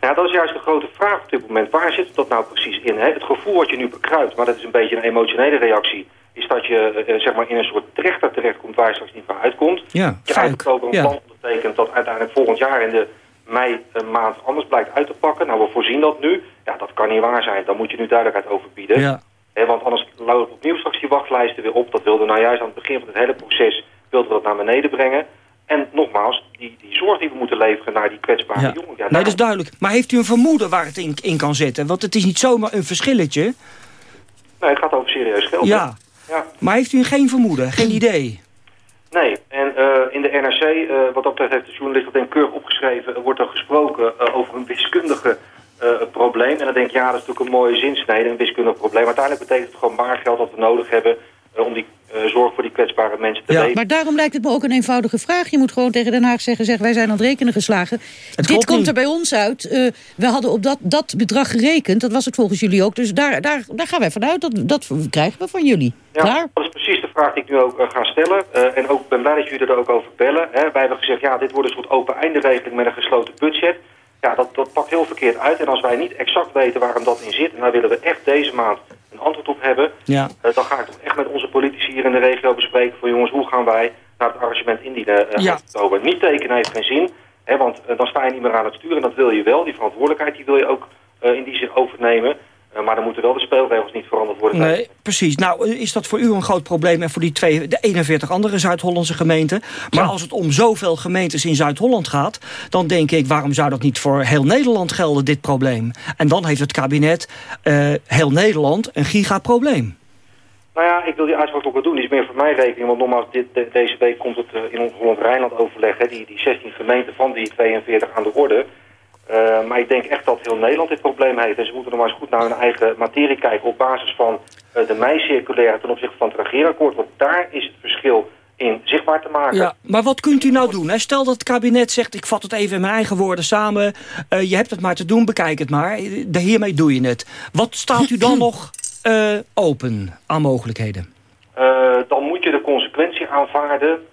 Ja, dat is juist de grote vraag op dit moment. Waar zit dat nou precies in? Hè? Het gevoel wat je nu bekruipt, maar dat is een beetje een emotionele reactie... is dat je uh, zeg maar in een soort trechter terechtkomt waar je straks niet meer uitkomt. Ja, je eind oktober een ja. plan ondertekent dat uiteindelijk volgend jaar in de mei een maand anders blijkt uit te pakken. Nou, we voorzien dat nu. Ja, dat kan niet waar zijn. Dan moet je nu duidelijkheid over bieden. Ja. He, want anders lopen opnieuw straks die wachtlijsten weer op. Dat wilden we nou juist aan het begin van het hele proces wilden we dat naar beneden brengen. En nogmaals, die, die zorg die we moeten leveren naar die kwetsbare ja. jongen. Ja, nee, dat is duidelijk. Maar heeft u een vermoeden waar het in, in kan zitten? Want het is niet zomaar een verschilletje. Nee, het gaat over serieus geld. Ja. ja. Maar heeft u geen vermoeden, geen idee? Nee, en uh, in de NRC, uh, wat dat betreft heeft de journalist dat denk keurig opgeschreven... wordt er gesproken uh, over een wiskundige probleem. En dan denk ik, ja, dat is natuurlijk een mooie zinsnede, een wiskundig probleem. Maar uiteindelijk betekent het gewoon maar geld dat we nodig hebben om die zorg voor die kwetsbare mensen te ja. Maar daarom lijkt het me ook een eenvoudige vraag. Je moet gewoon tegen Den Haag zeggen, zeg, wij zijn aan het rekenen geslagen. Dit komt er bij ons uit. we hadden op dat, dat bedrag gerekend, dat was het volgens jullie ook. Dus daar, daar, daar gaan wij vanuit, dat, dat krijgen we van jullie. Ja, Klaar? dat is precies de vraag die ik nu ook ga stellen. en ook ben blij dat jullie er ook over bellen. Hè. Wij hebben gezegd, ja, dit wordt een soort open einde regeling met een gesloten budget. Ja, dat, dat pakt heel verkeerd uit. En als wij niet exact weten waarom dat in zit... en daar willen we echt deze maand een antwoord op hebben... Ja. Uh, dan ga ik toch echt met onze politici hier in de regio bespreken... van jongens, hoe gaan wij naar het arrangement indienen uh, ja. oktober. Niet tekenen heeft geen zin, hè, want uh, dan sta je niet meer aan het sturen. En dat wil je wel, die verantwoordelijkheid die wil je ook in die zin overnemen... Eh, maar dan moeten wel de speelregels niet veranderd worden. Nee, precies. Nou, is dat voor u een groot probleem en voor die twee, de 41 andere Zuid-Hollandse gemeenten. Maar als het om zoveel gemeentes in Zuid-Holland gaat... dan denk ik, waarom zou dat niet voor heel Nederland gelden, dit probleem? En dan heeft het kabinet uh, heel Nederland een gigaprobleem. Nou ja, ik wil die uitspraak ook wel doen. Die is meer voor mijn rekening. Want nogmaals, dit, deze week komt het uh, in ons Holland-Rijnland overleg. Hè, die, die 16 gemeenten van die 42 aan de orde. Uh, maar ik denk echt dat heel Nederland dit probleem heeft. En ze moeten nog maar eens goed naar hun eigen materie kijken... op basis van uh, de mei-circulaire ten opzichte van het regeerakkoord. Want daar is het verschil in zichtbaar te maken. Ja, maar wat kunt u nou doen? Hè? Stel dat het kabinet zegt, ik vat het even in mijn eigen woorden samen... Uh, je hebt het maar te doen, bekijk het maar. De, hiermee doe je het. Wat staat u dan nog open aan mogelijkheden? dan moet je de consequentie aanvaarden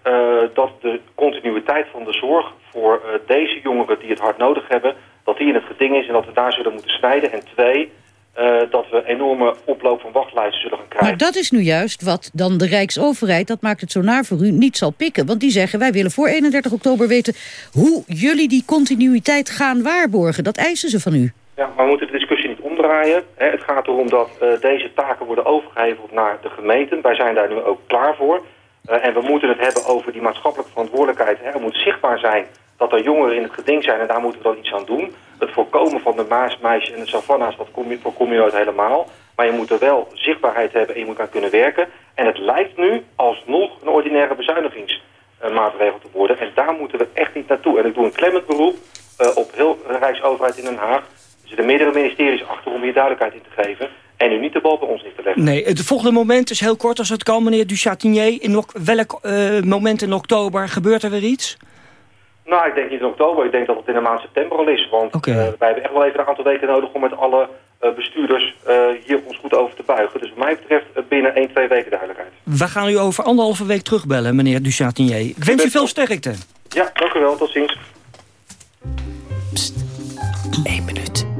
dat de continuïteit van de zorg voor uh, deze jongeren die het hard nodig hebben, dat die in het geding is en dat we daar zullen moeten snijden. En twee, uh, dat we enorme oploop van wachtlijsten zullen gaan krijgen. Maar dat is nu juist wat dan de Rijksoverheid, dat maakt het zo naar voor u, niet zal pikken. Want die zeggen, wij willen voor 31 oktober weten hoe jullie die continuïteit gaan waarborgen. Dat eisen ze van u. Ja, maar we moeten de discussie niet omdraaien. Hè. Het gaat erom dat uh, deze taken worden overgeheveld naar de gemeenten. Wij zijn daar nu ook klaar voor. Uh, en we moeten het hebben over die maatschappelijke verantwoordelijkheid. Hè. Er moet zichtbaar zijn dat er jongeren in het geding zijn en daar moeten we dan iets aan doen. Het voorkomen van de maasmeisjes en de savanna's, dat kom je, voorkom je nooit helemaal. Maar je moet er wel zichtbaarheid hebben en je moet aan kunnen werken. En het lijkt nu alsnog een ordinaire bezuinigingsmaatregel te worden. En daar moeten we echt niet naartoe. En ik doe een klemmend beroep uh, op heel de Rijksoverheid in Den Haag. Er zitten meerdere ministeries achter om hier duidelijkheid in te geven. En u niet de bal bij ons niet te leggen. Nee, het volgende moment is heel kort als het kan, meneer Duchatinier. In welk uh, moment in oktober gebeurt er weer iets? Nou, ik denk niet in oktober. Ik denk dat het in de maand september al is. Want okay. uh, wij hebben echt wel even een aantal weken nodig om met alle uh, bestuurders uh, hier ons goed over te buigen. Dus wat mij betreft binnen 1, 2 weken duidelijkheid. We gaan u over anderhalve week terugbellen, meneer Duchatinier. Ik wens u veel sterkte. Ja, dank u wel. Tot ziens. Pst, Eén minuut.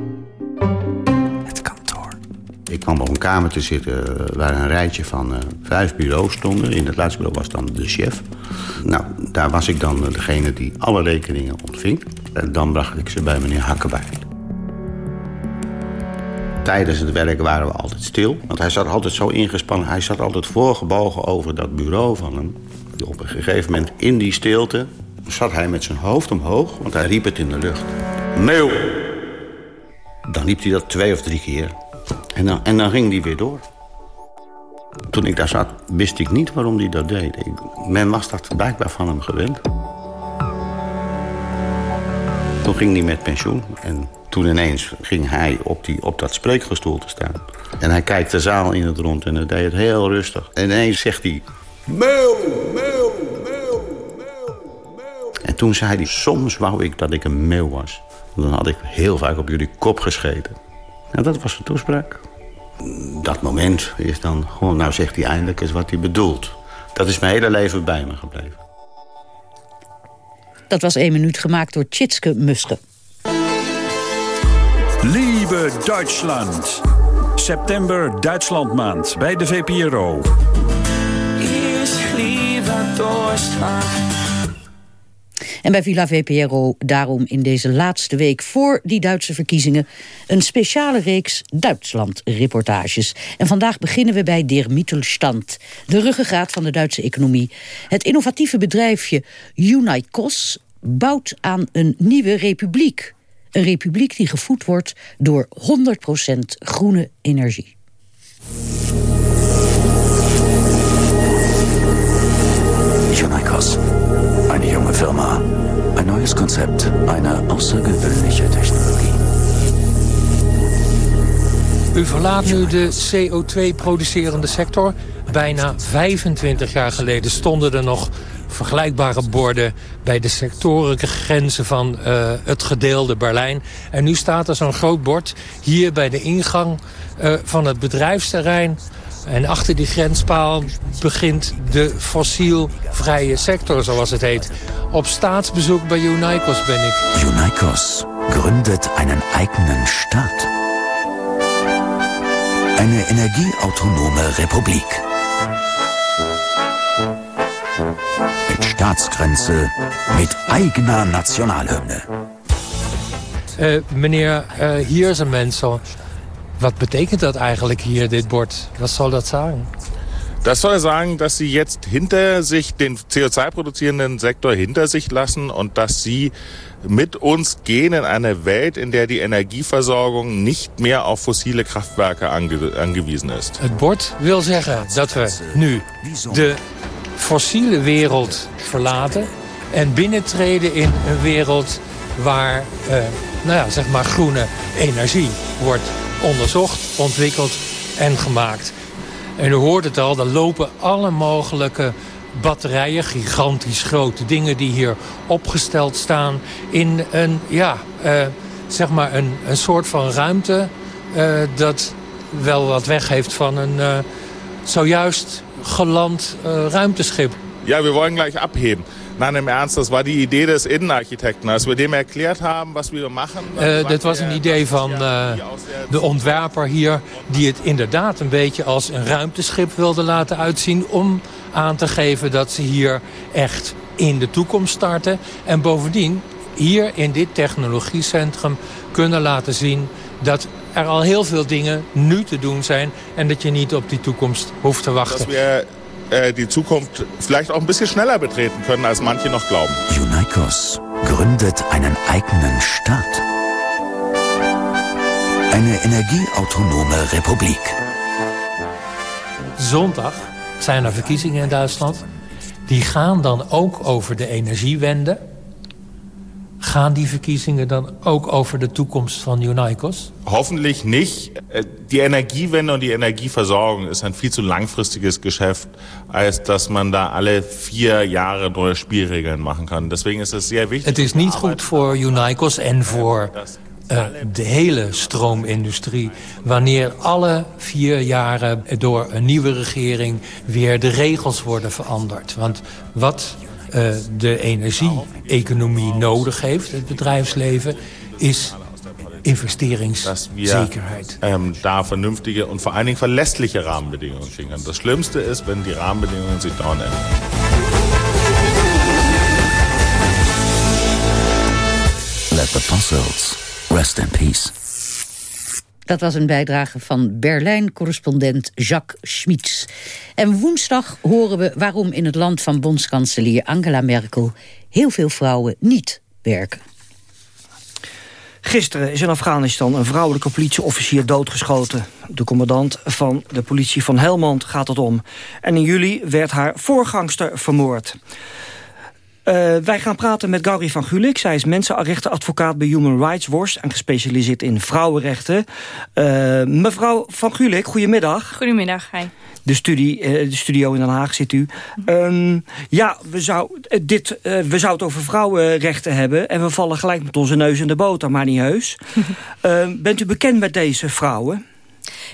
Ik kwam op een kamer te zitten waar een rijtje van vijf bureaus stonden. In het laatste bureau was dan de chef. Nou, daar was ik dan degene die alle rekeningen ontving. En dan bracht ik ze bij meneer Hakkenbein. Tijdens het werk waren we altijd stil. Want hij zat altijd zo ingespannen. Hij zat altijd voorgebogen over dat bureau van hem. Op een gegeven moment in die stilte zat hij met zijn hoofd omhoog. Want hij riep het in de lucht. Meeuw! Dan liep hij dat twee of drie keer. En dan, en dan ging hij weer door. Toen ik daar zat, wist ik niet waarom hij dat deed. Men was dat blijkbaar van hem gewend. Toen ging hij met pensioen. En toen ineens ging hij op, die, op dat spreekgestoel te staan. En hij kijkt de zaal in het rond en hij deed het heel rustig. En ineens zegt hij... Meel, En toen zei hij, soms wou ik dat ik een meeuw was. Dan had ik heel vaak op jullie kop gescheten. En dat was zijn toespraak dat moment is dan gewoon, nou zegt hij eindelijk eens wat hij bedoelt. Dat is mijn hele leven bij me gebleven. Dat was één minuut gemaakt door Tjitske Muske. Liebe Duitsland. September Duitslandmaand bij de VPRO. Is lieve Duitsland. En bij Villa VPRO daarom in deze laatste week voor die Duitse verkiezingen... een speciale reeks Duitsland-reportages. En vandaag beginnen we bij Der Mittelstand, de ruggengraat van de Duitse economie. Het innovatieve bedrijfje Unicos bouwt aan een nieuwe republiek. Een republiek die gevoed wordt door 100% groene energie. Unicos neues Konzept, eine außergewöhnliche Technologie. U verlaat nu de CO2-producerende sector bijna 25 jaar geleden stonden er nog vergelijkbare borden bij de sectorelijke grenzen van uh, het gedeelde Berlijn. En nu staat er zo'n groot bord hier bij de ingang uh, van het bedrijfsterrein. En achter die grenspaal begint de fossielvrije sector, zoals het heet. Op staatsbezoek bij Unicos ben ik. Unicos gründet einen eigenen Staat. Eine energieautonome Republik. Mit Staatsgrenze, mit eigener Nationalhymne. Uh, meneer uh, hier zijn mensen. Wat betekent dat eigenlijk hier, dit bord? Was soll dat sagen? Das soll sagen, dass sie jetzt hinter sich den CO2-produzierenden Sektor hinter sich lassen und dass sie mit uns gehen in eine Welt, in der die Energieversorgung nicht mehr auf fossile Kraftwerke ange angewiesen ist. Het bord wil zeggen dat we nu de fossiele wereld verlaten en binnentreden in een wereld waar uh, nou ja, zeg maar groene energie wordt onderzocht, ontwikkeld en gemaakt. En u hoort het al, er lopen alle mogelijke batterijen, gigantisch grote dingen die hier opgesteld staan in een, ja, uh, zeg maar een, een soort van ruimte uh, dat wel wat weg heeft van een uh, zojuist geland ruimteschip. Ja, we willen gleich abheben. Nein, im Ernst, das war die Idee des Innenarchitekten. Als we dem erklärt haben, was we machen... Uh, dat was een idee van uh, de ontwerper hier... die het inderdaad een beetje als een ruimteschip wilde laten uitzien... om aan te geven dat ze hier echt in de toekomst starten. En bovendien hier in dit technologiecentrum kunnen laten zien... dat er al heel veel dingen nu te doen zijn... en dat je niet op die toekomst hoeft te wachten. Äh, die Zukunft vielleicht auch ein bisschen schneller betreten können, als manche noch glauben. Unicos gründet einen eigenen Staat. Eine energieautonome Republik. Zondag zijn er verkiezingen in Duitsland. Die gaan dan ook over de energiewende. Gaan die verkiezingen dan ook over de toekomst van Unicos? Hoffentlich nicht. Äh, die Energiewende und die Energieversorgung ist ein viel zu langfristiges Geschäft, als dass man da alle vier Jahre neue Spielregeln machen kann. Deswegen ist es sehr wichtig. Het is niet goed voor Unicos en voor uh, de hele stroomindustrie... wanneer alle vier jaren door een nieuwe regering... weer de regels worden veranderd. Want wat uh, de energie-economie nodig heeft, het bedrijfsleven... is Investeringszekerheit. Ähm, da vernünftige und vor allen Dingen verlässliche Rahmenbedingungen kriegen. Das Schlimmste ist, wenn die Rahmenbedingungen sich dauernd ändern. Let the fossils rest in peace. Dat was een bijdrage van Berlijn-correspondent Jacques Schmitz. En woensdag horen we waarom in het land van bondskanselier Angela Merkel... heel veel vrouwen niet werken. Gisteren is in Afghanistan een vrouwelijke politieofficier doodgeschoten. De commandant van de politie van Helmand gaat het om. En in juli werd haar voorgangster vermoord. Uh, wij gaan praten met Gauri van Gulik. Zij is mensenrechtenadvocaat bij Human Rights Watch... en gespecialiseerd in vrouwenrechten. Uh, mevrouw van Gulik, goedemiddag. Goedemiddag, hi. De, studie, uh, de studio in Den Haag zit u. Um, ja, we, zou, dit, we zouden het over vrouwenrechten hebben... en we vallen gelijk met onze neus in de boter, maar niet heus. bent u bekend met deze vrouwen?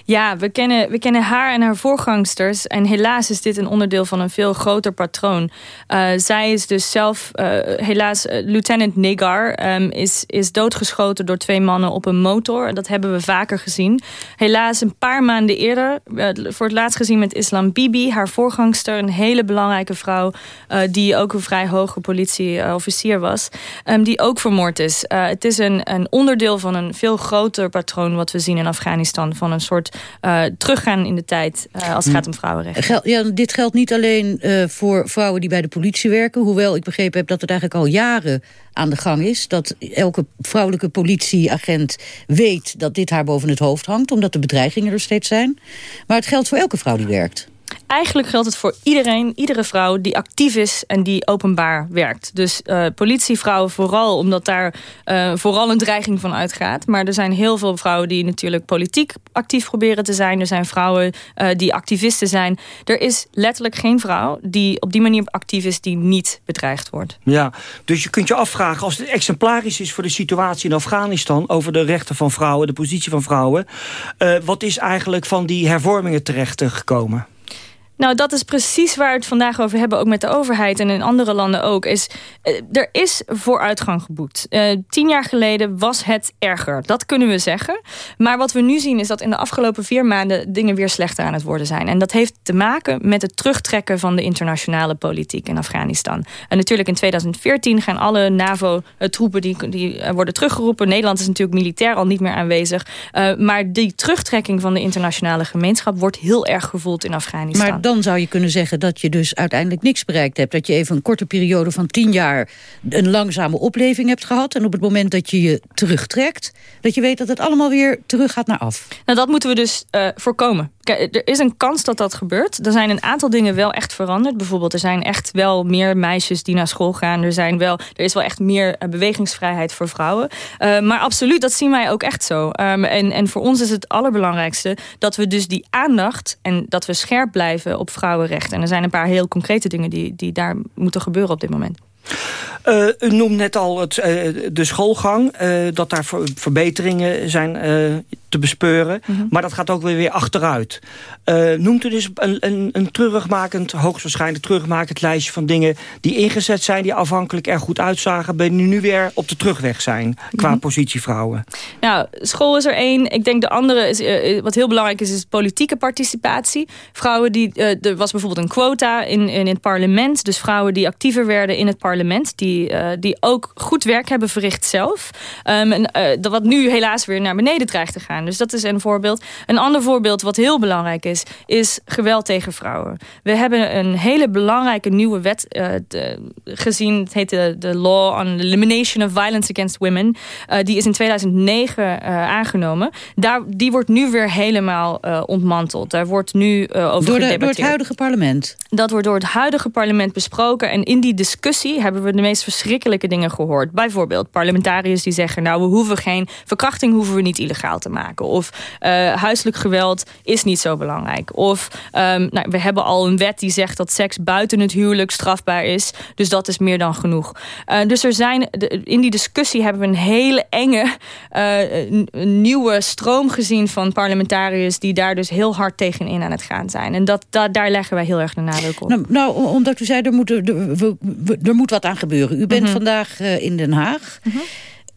Ja, we kennen, we kennen haar en haar voorgangsters. En helaas is dit een onderdeel van een veel groter patroon. Uh, zij is dus zelf, uh, helaas, uh, Lieutenant Negar um, is, is doodgeschoten door twee mannen op een motor. Dat hebben we vaker gezien. Helaas een paar maanden eerder, voor het laatst gezien met Islam Bibi, haar voorgangster. Een hele belangrijke vrouw, die ook een vrij hoge politieofficier was. Um, die ook vermoord is. het is een, een onderdeel van een veel groter patroon wat we zien in Afghanistan. Van een soort uh, teruggaan in de tijd uh, als het gaat om vrouwenrechten. Gel ja, dit geldt niet alleen uh, voor vrouwen die bij de politie werken. Hoewel ik begrepen heb dat het eigenlijk al jaren aan de gang is. Dat elke vrouwelijke politieagent weet dat dit haar boven het hoofd hangt. Omdat de bedreigingen er steeds zijn. Maar het geldt voor elke vrouw die werkt. Eigenlijk geldt het voor iedereen, iedere vrouw die actief is en die openbaar werkt. Dus uh, politievrouwen vooral, omdat daar uh, vooral een dreiging van uitgaat. Maar er zijn heel veel vrouwen die natuurlijk politiek actief proberen te zijn. Er zijn vrouwen uh, die activisten zijn. Er is letterlijk geen vrouw die op die manier actief is die niet bedreigd wordt. Ja, dus je kunt je afvragen als het exemplarisch is voor de situatie in Afghanistan... over de rechten van vrouwen, de positie van vrouwen... wat is eigenlijk van die hervormingen terecht gekomen? Nou, dat is precies waar we het vandaag over hebben, ook met de overheid en in andere landen ook. Is, uh, er is vooruitgang geboekt. Uh, tien jaar geleden was het erger, dat kunnen we zeggen. Maar wat we nu zien is dat in de afgelopen vier maanden dingen weer slechter aan het worden zijn. En dat heeft te maken met het terugtrekken van de internationale politiek in Afghanistan. En natuurlijk in 2014 gaan alle NAVO-troepen die, die worden teruggeroepen. Nederland is natuurlijk militair al niet meer aanwezig. Uh, maar die terugtrekking van de internationale gemeenschap wordt heel erg gevoeld in Afghanistan. Maar dan zou je kunnen zeggen dat je dus uiteindelijk niks bereikt hebt. Dat je even een korte periode van tien jaar een langzame opleving hebt gehad. En op het moment dat je je terugtrekt, dat je weet dat het allemaal weer terug gaat naar af. Nou, dat moeten we dus uh, voorkomen. Er is een kans dat dat gebeurt. Er zijn een aantal dingen wel echt veranderd. Bijvoorbeeld, er zijn echt wel meer meisjes die naar school gaan. Er, zijn wel, er is wel echt meer eh, bewegingsvrijheid voor vrouwen. Uh, maar absoluut, dat zien wij ook echt zo. Um, en, en voor ons is het allerbelangrijkste dat we dus die aandacht... en dat we scherp blijven op vrouwenrechten. En er zijn een paar heel concrete dingen die, die daar moeten gebeuren op dit moment. Uh, u noemt net al het, uh, de schoolgang, uh, dat daar verbeteringen zijn te bespeuren. Mm -hmm. Maar dat gaat ook weer, weer achteruit. noemt u dus een, een, een terugmakend, hoogstwaarschijnlijk terugmakend lijstje van dingen die ingezet zijn, die afhankelijk er goed uitzagen, ben u nu weer op de terugweg zijn qua mm -hmm. positie vrouwen? Nou, school is er één. Ik denk de andere, is, wat heel belangrijk is, is politieke participatie. Vrouwen die, er was bijvoorbeeld een quota in, in het parlement, dus vrouwen die actiever werden in het parlement, die die, uh, die ook goed werk hebben verricht zelf. Um, en, uh, wat nu helaas weer naar beneden dreigt te gaan. Dus dat is een voorbeeld. Een ander voorbeeld wat heel belangrijk is, is geweld tegen vrouwen. We hebben een hele belangrijke nieuwe wet uh, de, gezien. Het heet de, de Law on Elimination of Violence Against Women. die is in 2009 aangenomen. Daar, die wordt nu weer helemaal ontmanteld. Daar wordt nu over door, de, door het huidige parlement? Dat wordt door het huidige parlement besproken. En in die discussie hebben we de meest verschrikkelijke dingen gehoord. Bijvoorbeeld parlementariërs die zeggen... nou, we hoeven geen verkrachting hoeven we niet illegaal te maken. Of uh, huiselijk geweld is niet zo belangrijk. Of um, nou, we hebben al een wet die zegt dat seks buiten het huwelijk strafbaar is. Dus dat is meer dan genoeg. Uh, dus er zijn, in die discussie hebben we een hele enge uh, nieuwe stroom gezien van parlementariërs... die daar dus heel hard tegenin aan het gaan zijn. En dat, dat, daar leggen wij heel erg de nadruk op. Nou, nou omdat u zei, er moet, er moet wat aan gebeuren. U bent -hmm. vandaag uh, in Den Haag. Mm -hmm.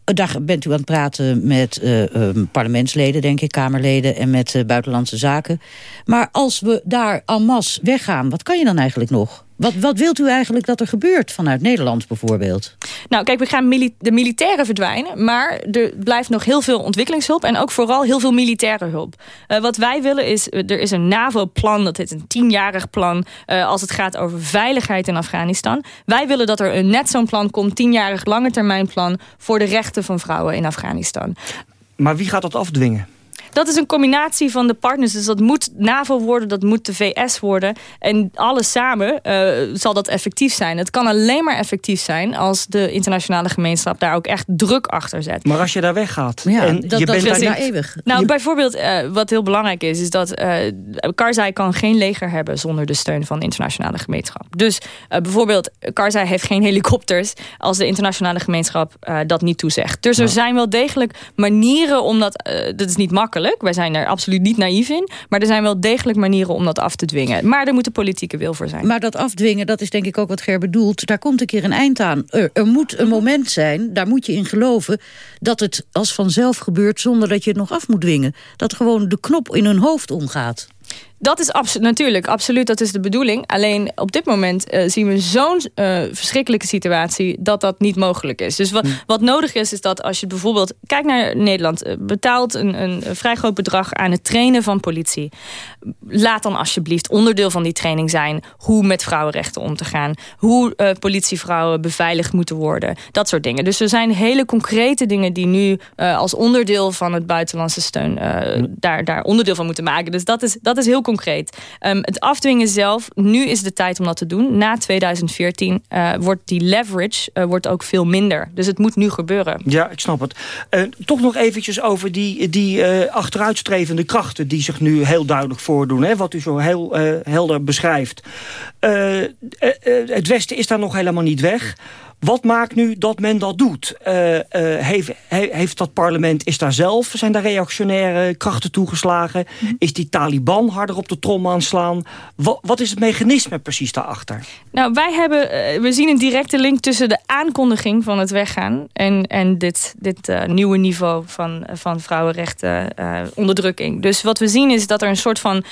Daar bent u aan het praten met uh, um, parlementsleden, denk ik, Kamerleden... en met uh, Buitenlandse Zaken. Maar als we daar en masse weggaan, wat kan je dan eigenlijk nog? Wat, wat wilt u eigenlijk dat er gebeurt vanuit Nederland bijvoorbeeld? Nou, kijk, we gaan mili de militairen verdwijnen. Maar er blijft nog heel veel ontwikkelingshulp. En ook vooral heel veel militaire hulp. Uh, wat wij willen is, er is een NAVO-plan. Dat is een tienjarig plan. Uh, als het gaat over veiligheid in Afghanistan. Wij willen dat er een, net zo'n plan komt. Tienjarig lange termijn plan. Voor de rechten van vrouwen in Afghanistan. Maar wie gaat dat afdwingen? Dat is een combinatie van de partners. Dus dat moet NAVO worden, dat moet de VS worden. En alles samen uh, zal dat effectief zijn. Het kan alleen maar effectief zijn als de internationale gemeenschap daar ook echt druk achter zet. Maar als je daar weggaat ja, en dat, je dat bent daar eeuwig. Nou, je... bijvoorbeeld uh, wat heel belangrijk is, is dat uh, Karzai kan geen leger hebben zonder de steun van de internationale gemeenschap. Dus bijvoorbeeld Karzai heeft geen helikopters als de internationale gemeenschap dat niet toezegt. Dus er zijn wel degelijk manieren om dat, dat is niet makkelijk wij zijn er absoluut niet naïef in. Maar er zijn wel degelijk manieren om dat af te dwingen. Maar er moet een politieke wil voor zijn. Maar dat afdwingen, dat is denk ik ook wat Ger bedoelt. Daar komt een keer een eind aan. Er moet een moment zijn, daar moet je in geloven... dat het als vanzelf gebeurt zonder dat je het nog af moet dwingen. Dat gewoon de knop in hun hoofd omgaat. Dat is absoluut natuurlijk, absoluut, dat is de bedoeling. Alleen op dit moment uh, zien we zo'n uh, verschrikkelijke situatie... dat dat niet mogelijk is. Dus wat, hmm. wat nodig is, is dat als je bijvoorbeeld... Kijk naar Nederland, uh, betaalt een, een, vrij groot bedrag... aan het trainen van politie. Laat dan alsjeblieft onderdeel van die training zijn... hoe met vrouwenrechten om te gaan. Hoe politievrouwen beveiligd moeten worden. Dat soort dingen. Dus er zijn hele concrete dingen... die nu als onderdeel van het buitenlandse steun... daar, daar onderdeel van moeten maken. Dus dat is, dat is heel concreet. Ehm, het afdwingen zelf, nu is de tijd om dat te doen. Na 2014 uh, wordt die leverage uh, wordt ook veel minder. Dus het moet nu gebeuren. Ja, ik snap het. Uh, toch nog eventjes over die, die achteruitstrevende krachten... die zich nu heel duidelijk voordoen. Hè, wat u zo heel helder beschrijft. het Westen is daar nog helemaal niet weg... Wat maakt nu dat men dat doet? Uh, uh, heeft, heeft dat parlement, is daar zelf, zijn daar reactionaire krachten toegeslagen? Mhm. Is die Taliban harder op de trom aanslaan? Wat, wat is het mechanisme precies daarachter? Nou, wij hebben, uh, we zien een directe link tussen de aankondiging van het weggaan... en, en dit, dit nieuwe niveau van, van vrouwenrechten onderdrukking. Dus wat we zien is dat er een soort van...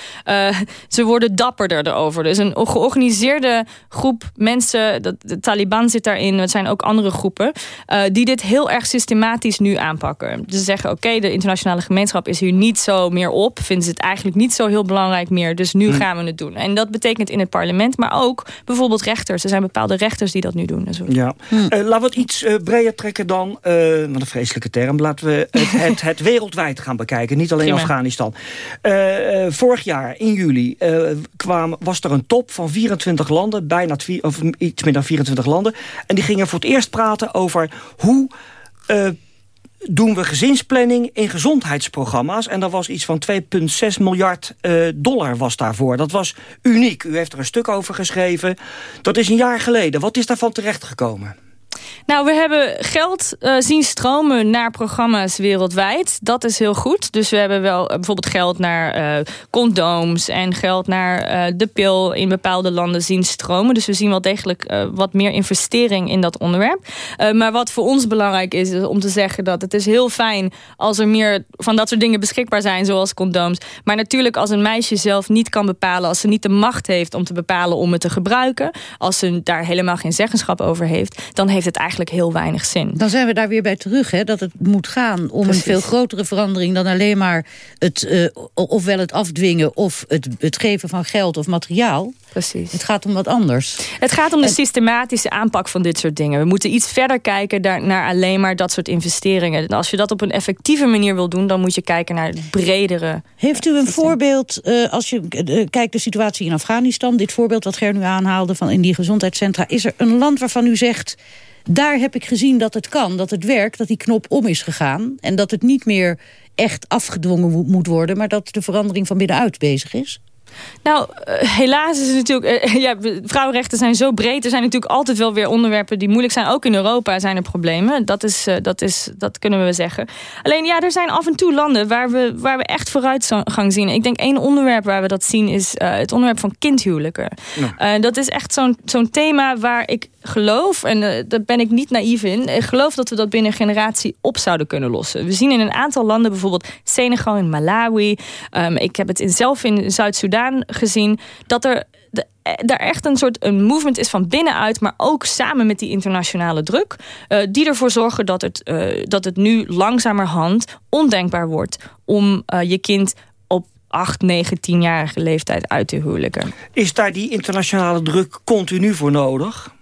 ze worden dapperder erover. Dus een georganiseerde groep mensen, de, de Taliban zit daarin het zijn ook andere groepen, uh, die dit heel erg systematisch nu aanpakken. Dus ze zeggen, oké, de internationale gemeenschap is hier niet zo meer op. Vinden ze het eigenlijk niet zo heel belangrijk meer. Dus nu hm. gaan we het doen. En dat betekent in het parlement, maar ook bijvoorbeeld rechters. Er zijn bepaalde rechters die dat nu doen. Dus ja. Hm. Uh, laten we het iets uh, breder trekken dan, wat een vreselijke term, laten we het, het, het wereldwijd gaan bekijken. Niet alleen Prima. Afghanistan. vorig jaar, in juli, kwam, was er een top van 24 landen, bijna of iets meer dan 24 landen. En die gingen voor het eerst praten over hoe... Uh, doen we gezinsplanning in gezondheidsprogramma's. En dat was iets van 2,6 miljard uh, dollar was daarvoor. Dat was uniek. U heeft er een stuk over geschreven. Dat is een jaar geleden. Wat is daarvan terechtgekomen? Nou, we hebben geld uh, zien stromen naar programma's wereldwijd. Dat is heel goed. Dus we hebben wel uh, bijvoorbeeld geld naar uh, condooms... en geld naar de pil in bepaalde landen zien stromen. Dus we zien wel degelijk wat meer investering in dat onderwerp. maar wat voor ons belangrijk is, is om te zeggen dat het is heel fijn... als er meer van dat soort dingen beschikbaar zijn, zoals condooms. Maar natuurlijk als een meisje zelf niet kan bepalen... als ze niet de macht heeft om te bepalen om het te gebruiken... als ze daar helemaal geen zeggenschap over heeft... dan heeft het eigenlijk heel weinig zin. Dan zijn we daar weer bij terug, hè, dat het moet gaan om een veel grotere verandering... dan alleen maar het, uh, ofwel het afdwingen of het, het geven van geld of materiaal. Precies. Het gaat om wat anders. Het gaat om de systematische aanpak van dit soort dingen. We moeten iets verder kijken naar alleen maar dat soort investeringen. als je dat op een effectieve manier wil doen... dan moet je kijken naar het bredere... Heeft u een voorbeeld, uh, als je uh, kijkt de situatie in Afghanistan... dit voorbeeld wat Ger nu aanhaalde van in die gezondheidscentra... is er een land waarvan u zegt daar heb ik gezien dat het kan, dat het werkt, dat die knop om is gegaan. En dat het niet meer echt afgedwongen moet worden... maar dat de verandering van binnenuit bezig is? Nou, eh, helaas is het natuurlijk... Uh, ja, vrouwenrechten zijn zo breed. Er zijn natuurlijk altijd wel weer onderwerpen die moeilijk zijn. Ook in Europa zijn er problemen. Dat, is, uh, dat, is, dat kunnen we zeggen. Alleen ja, er zijn af en toe landen waar we, waar we echt vooruitgang zien. Ik denk één onderwerp waar we dat zien is het onderwerp van kindhuwelijken. Ja. dat is echt zo'n zo'n thema waar ik geloof, en daar ben ik niet naïef in... ik geloof dat we dat binnen een generatie op zouden kunnen lossen. We zien in een aantal landen, bijvoorbeeld Senegal en Malawi... Um, ik heb het in, zelf in Zuid-Soedan gezien dat er daar echt een soort een movement is van binnenuit... maar ook samen met die internationale druk... Uh, die ervoor zorgen dat het, dat het nu langzamerhand ondenkbaar wordt... om je kind op 8, 9, 10-jarige leeftijd uit te huwelijken. Is daar die internationale druk continu voor nodig?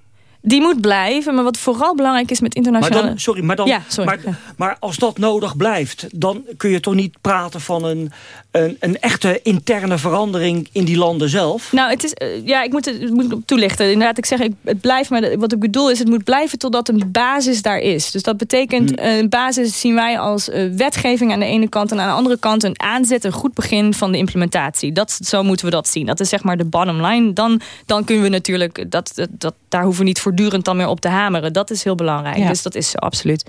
Die moet blijven, maar wat vooral belangrijk is met internationale... Maar dan, sorry, maar, dan, ja, sorry. Maar, maar als dat nodig blijft... dan kun je toch niet praten van een, een, een, echte interne verandering in die landen zelf? Nou, het is, eh, ja, ik moet het, moet toelichten. Inderdaad, ik zeg, het blijft, maar wat ik bedoel is... het moet blijven totdat een basis daar is. Dus dat betekent, hmm. een basis zien wij als uh, wetgeving aan de ene kant... en aan de andere kant een aanzet, een goed begin van de implementatie. Dat, zo moeten we dat zien. Dat is zeg maar de bottom line. Dan, dan kunnen we natuurlijk, dat, dat, dat, daar hoeven we niet voortdurend dan meer op te hameren. Dat is heel belangrijk. Ja. Dus dat is absoluut.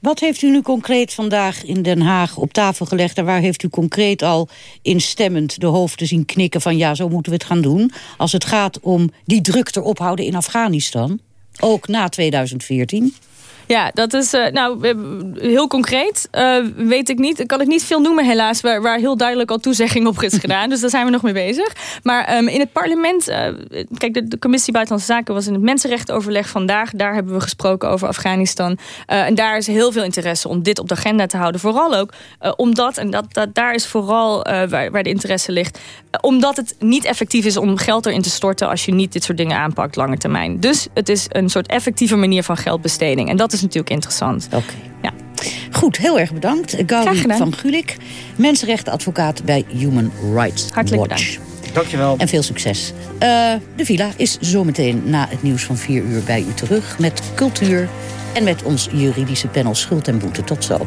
Wat heeft u nu concreet vandaag in Den Haag op tafel gelegd... en waar heeft u concreet al instemmend de hoofden zien knikken... van ja, zo moeten we het gaan doen... als het gaat om die druk erop houden in Afghanistan? Ook na 2014? Ja, dat is uh, nou, heel concreet. Uh, weet ik niet. Kan ik niet veel noemen helaas. Waar, heel duidelijk al toezegging op is gedaan. dus daar zijn we nog mee bezig. Maar um, in het parlement. Kijk, de, de, commissie Buitenlandse Zaken was in het mensenrechtenoverleg vandaag. Daar hebben we gesproken over Afghanistan. en daar is heel veel interesse om dit op de agenda te houden. Vooral ook omdat, en dat, dat, daar is vooral waar, waar de interesse ligt. omdat het niet effectief is om geld erin te storten. als je niet dit soort dingen aanpakt lange termijn. Dus het is een soort effectieve manier van geldbesteding. En dat is is natuurlijk interessant. Oké. Ja. Goed, heel erg bedankt. Gauri van Gulik, mensenrechtenadvocaat bij Human Rights Hartelijk Watch. bedankt. Dankjewel. En veel succes. Uh, de villa is zometeen na het nieuws van 4 uur bij u terug... met cultuur en met ons juridische panel Schuld en Boete. Tot zo.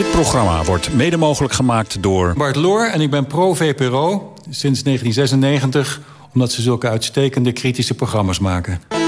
Dit programma wordt mede mogelijk gemaakt door... Bart Loor en ik ben pro-VPRO sinds 1996... omdat ze zulke uitstekende kritische programma's maken.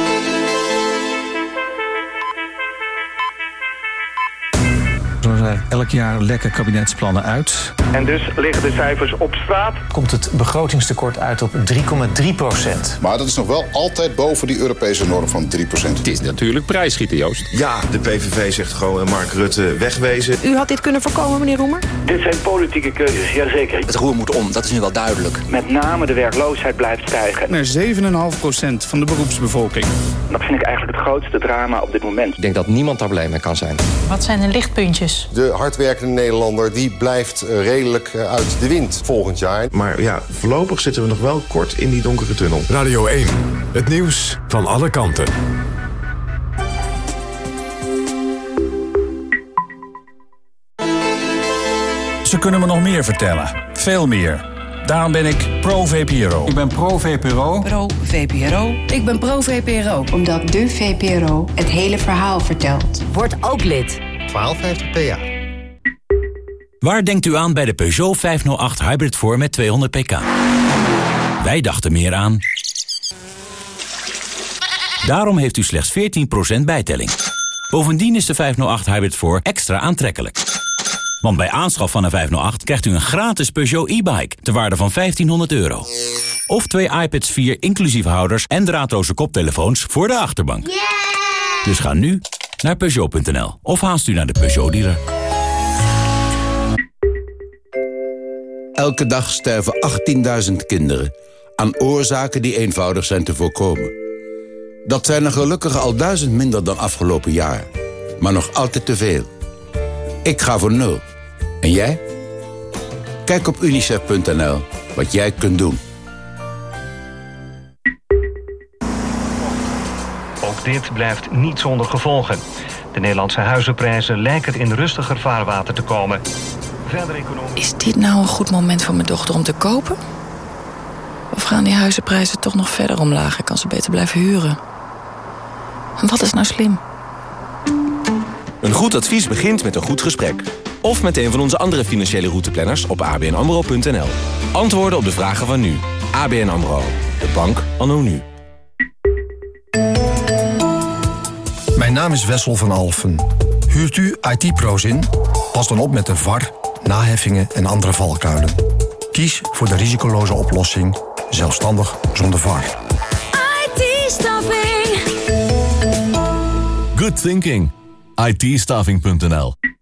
Elk jaar lekker kabinetsplannen uit. En dus liggen de cijfers op straat. Komt het begrotingstekort uit op 3,3 procent. Maar dat is nog wel altijd boven die Europese norm van 3 procent. Het is natuurlijk prijsschieten, Joost. Ja, de PVV zegt gewoon Mark Rutte wegwezen. U had dit kunnen voorkomen, meneer Roemer? Dit zijn politieke keuzes, jazeker. Het roer moet om, dat is nu wel duidelijk. Met name de werkloosheid blijft stijgen. Naar 7,5 procent van de beroepsbevolking. Dat vind ik eigenlijk het grootste drama op dit moment. Ik denk dat niemand daar blij mee kan zijn. Wat zijn de lichtpuntjes? De hardwerkende Nederlander die blijft eh, redelijk eh, uit de wind volgend jaar. Maar ja, voorlopig zitten we nog wel kort in die donkere tunnel. Radio 1, het nieuws van alle kanten. Ze kunnen me nog meer vertellen. Veel meer. Daarom ben ik pro-VPRO. Ik ben pro-VPRO. Pro-VPRO. Ik ben pro-VPRO. Omdat de VPRO het hele verhaal vertelt. Word ook lid. 1250 PA. Waar denkt u aan bij de Peugeot 508 Hybrid voor met 200 pk? Wij dachten meer aan... Daarom heeft u slechts 14% bijtelling. Bovendien is de 508 Hybrid voor extra aantrekkelijk. Want bij aanschaf van een 508 krijgt u een gratis Peugeot e-bike... ter waarde van 1500 euro. Of twee iPads 4 inclusief houders en draadloze koptelefoons voor de achterbank. Dus ga nu naar Peugeot.nl of haast u naar de Peugeot-dealer. Elke dag sterven 18.000 kinderen aan oorzaken die eenvoudig zijn te voorkomen. Dat zijn er gelukkig al duizend minder dan afgelopen jaar. Maar nog altijd te veel. Ik ga voor nul. En jij? Kijk op unicef.nl wat jij kunt doen. Ook dit blijft niet zonder gevolgen. De Nederlandse huizenprijzen lijken in rustiger vaarwater te komen. Verder economisch... Is dit nou een goed moment voor mijn dochter om te kopen? Of gaan die huizenprijzen toch nog verder omlaag en kan ze beter blijven huren? En wat is nou slim? Een goed advies begint met een goed gesprek. Of met een van onze andere financiële routeplanners op abnamro.nl. Antwoorden op de vragen van nu. ABN AMRO. De bank anno nu. Mijn naam is Wessel van Alfen. Huurt u IT-pro's in? Pas dan op met de VAR, naheffingen en andere valkuilen. Kies voor de risicoloze oplossing, zelfstandig zonder VAR. IT-staffing. Good thinking. it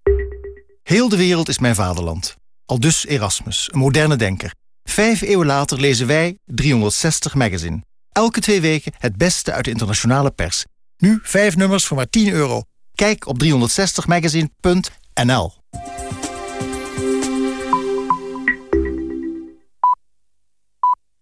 Heel de wereld is mijn vaderland. Al dus Erasmus, een moderne denker. Vijf eeuwen later lezen wij 360 Magazine. Elke twee weken het beste uit de internationale pers. Nu vijf nummers voor maar 10 euro. Kijk op 360magazine.nl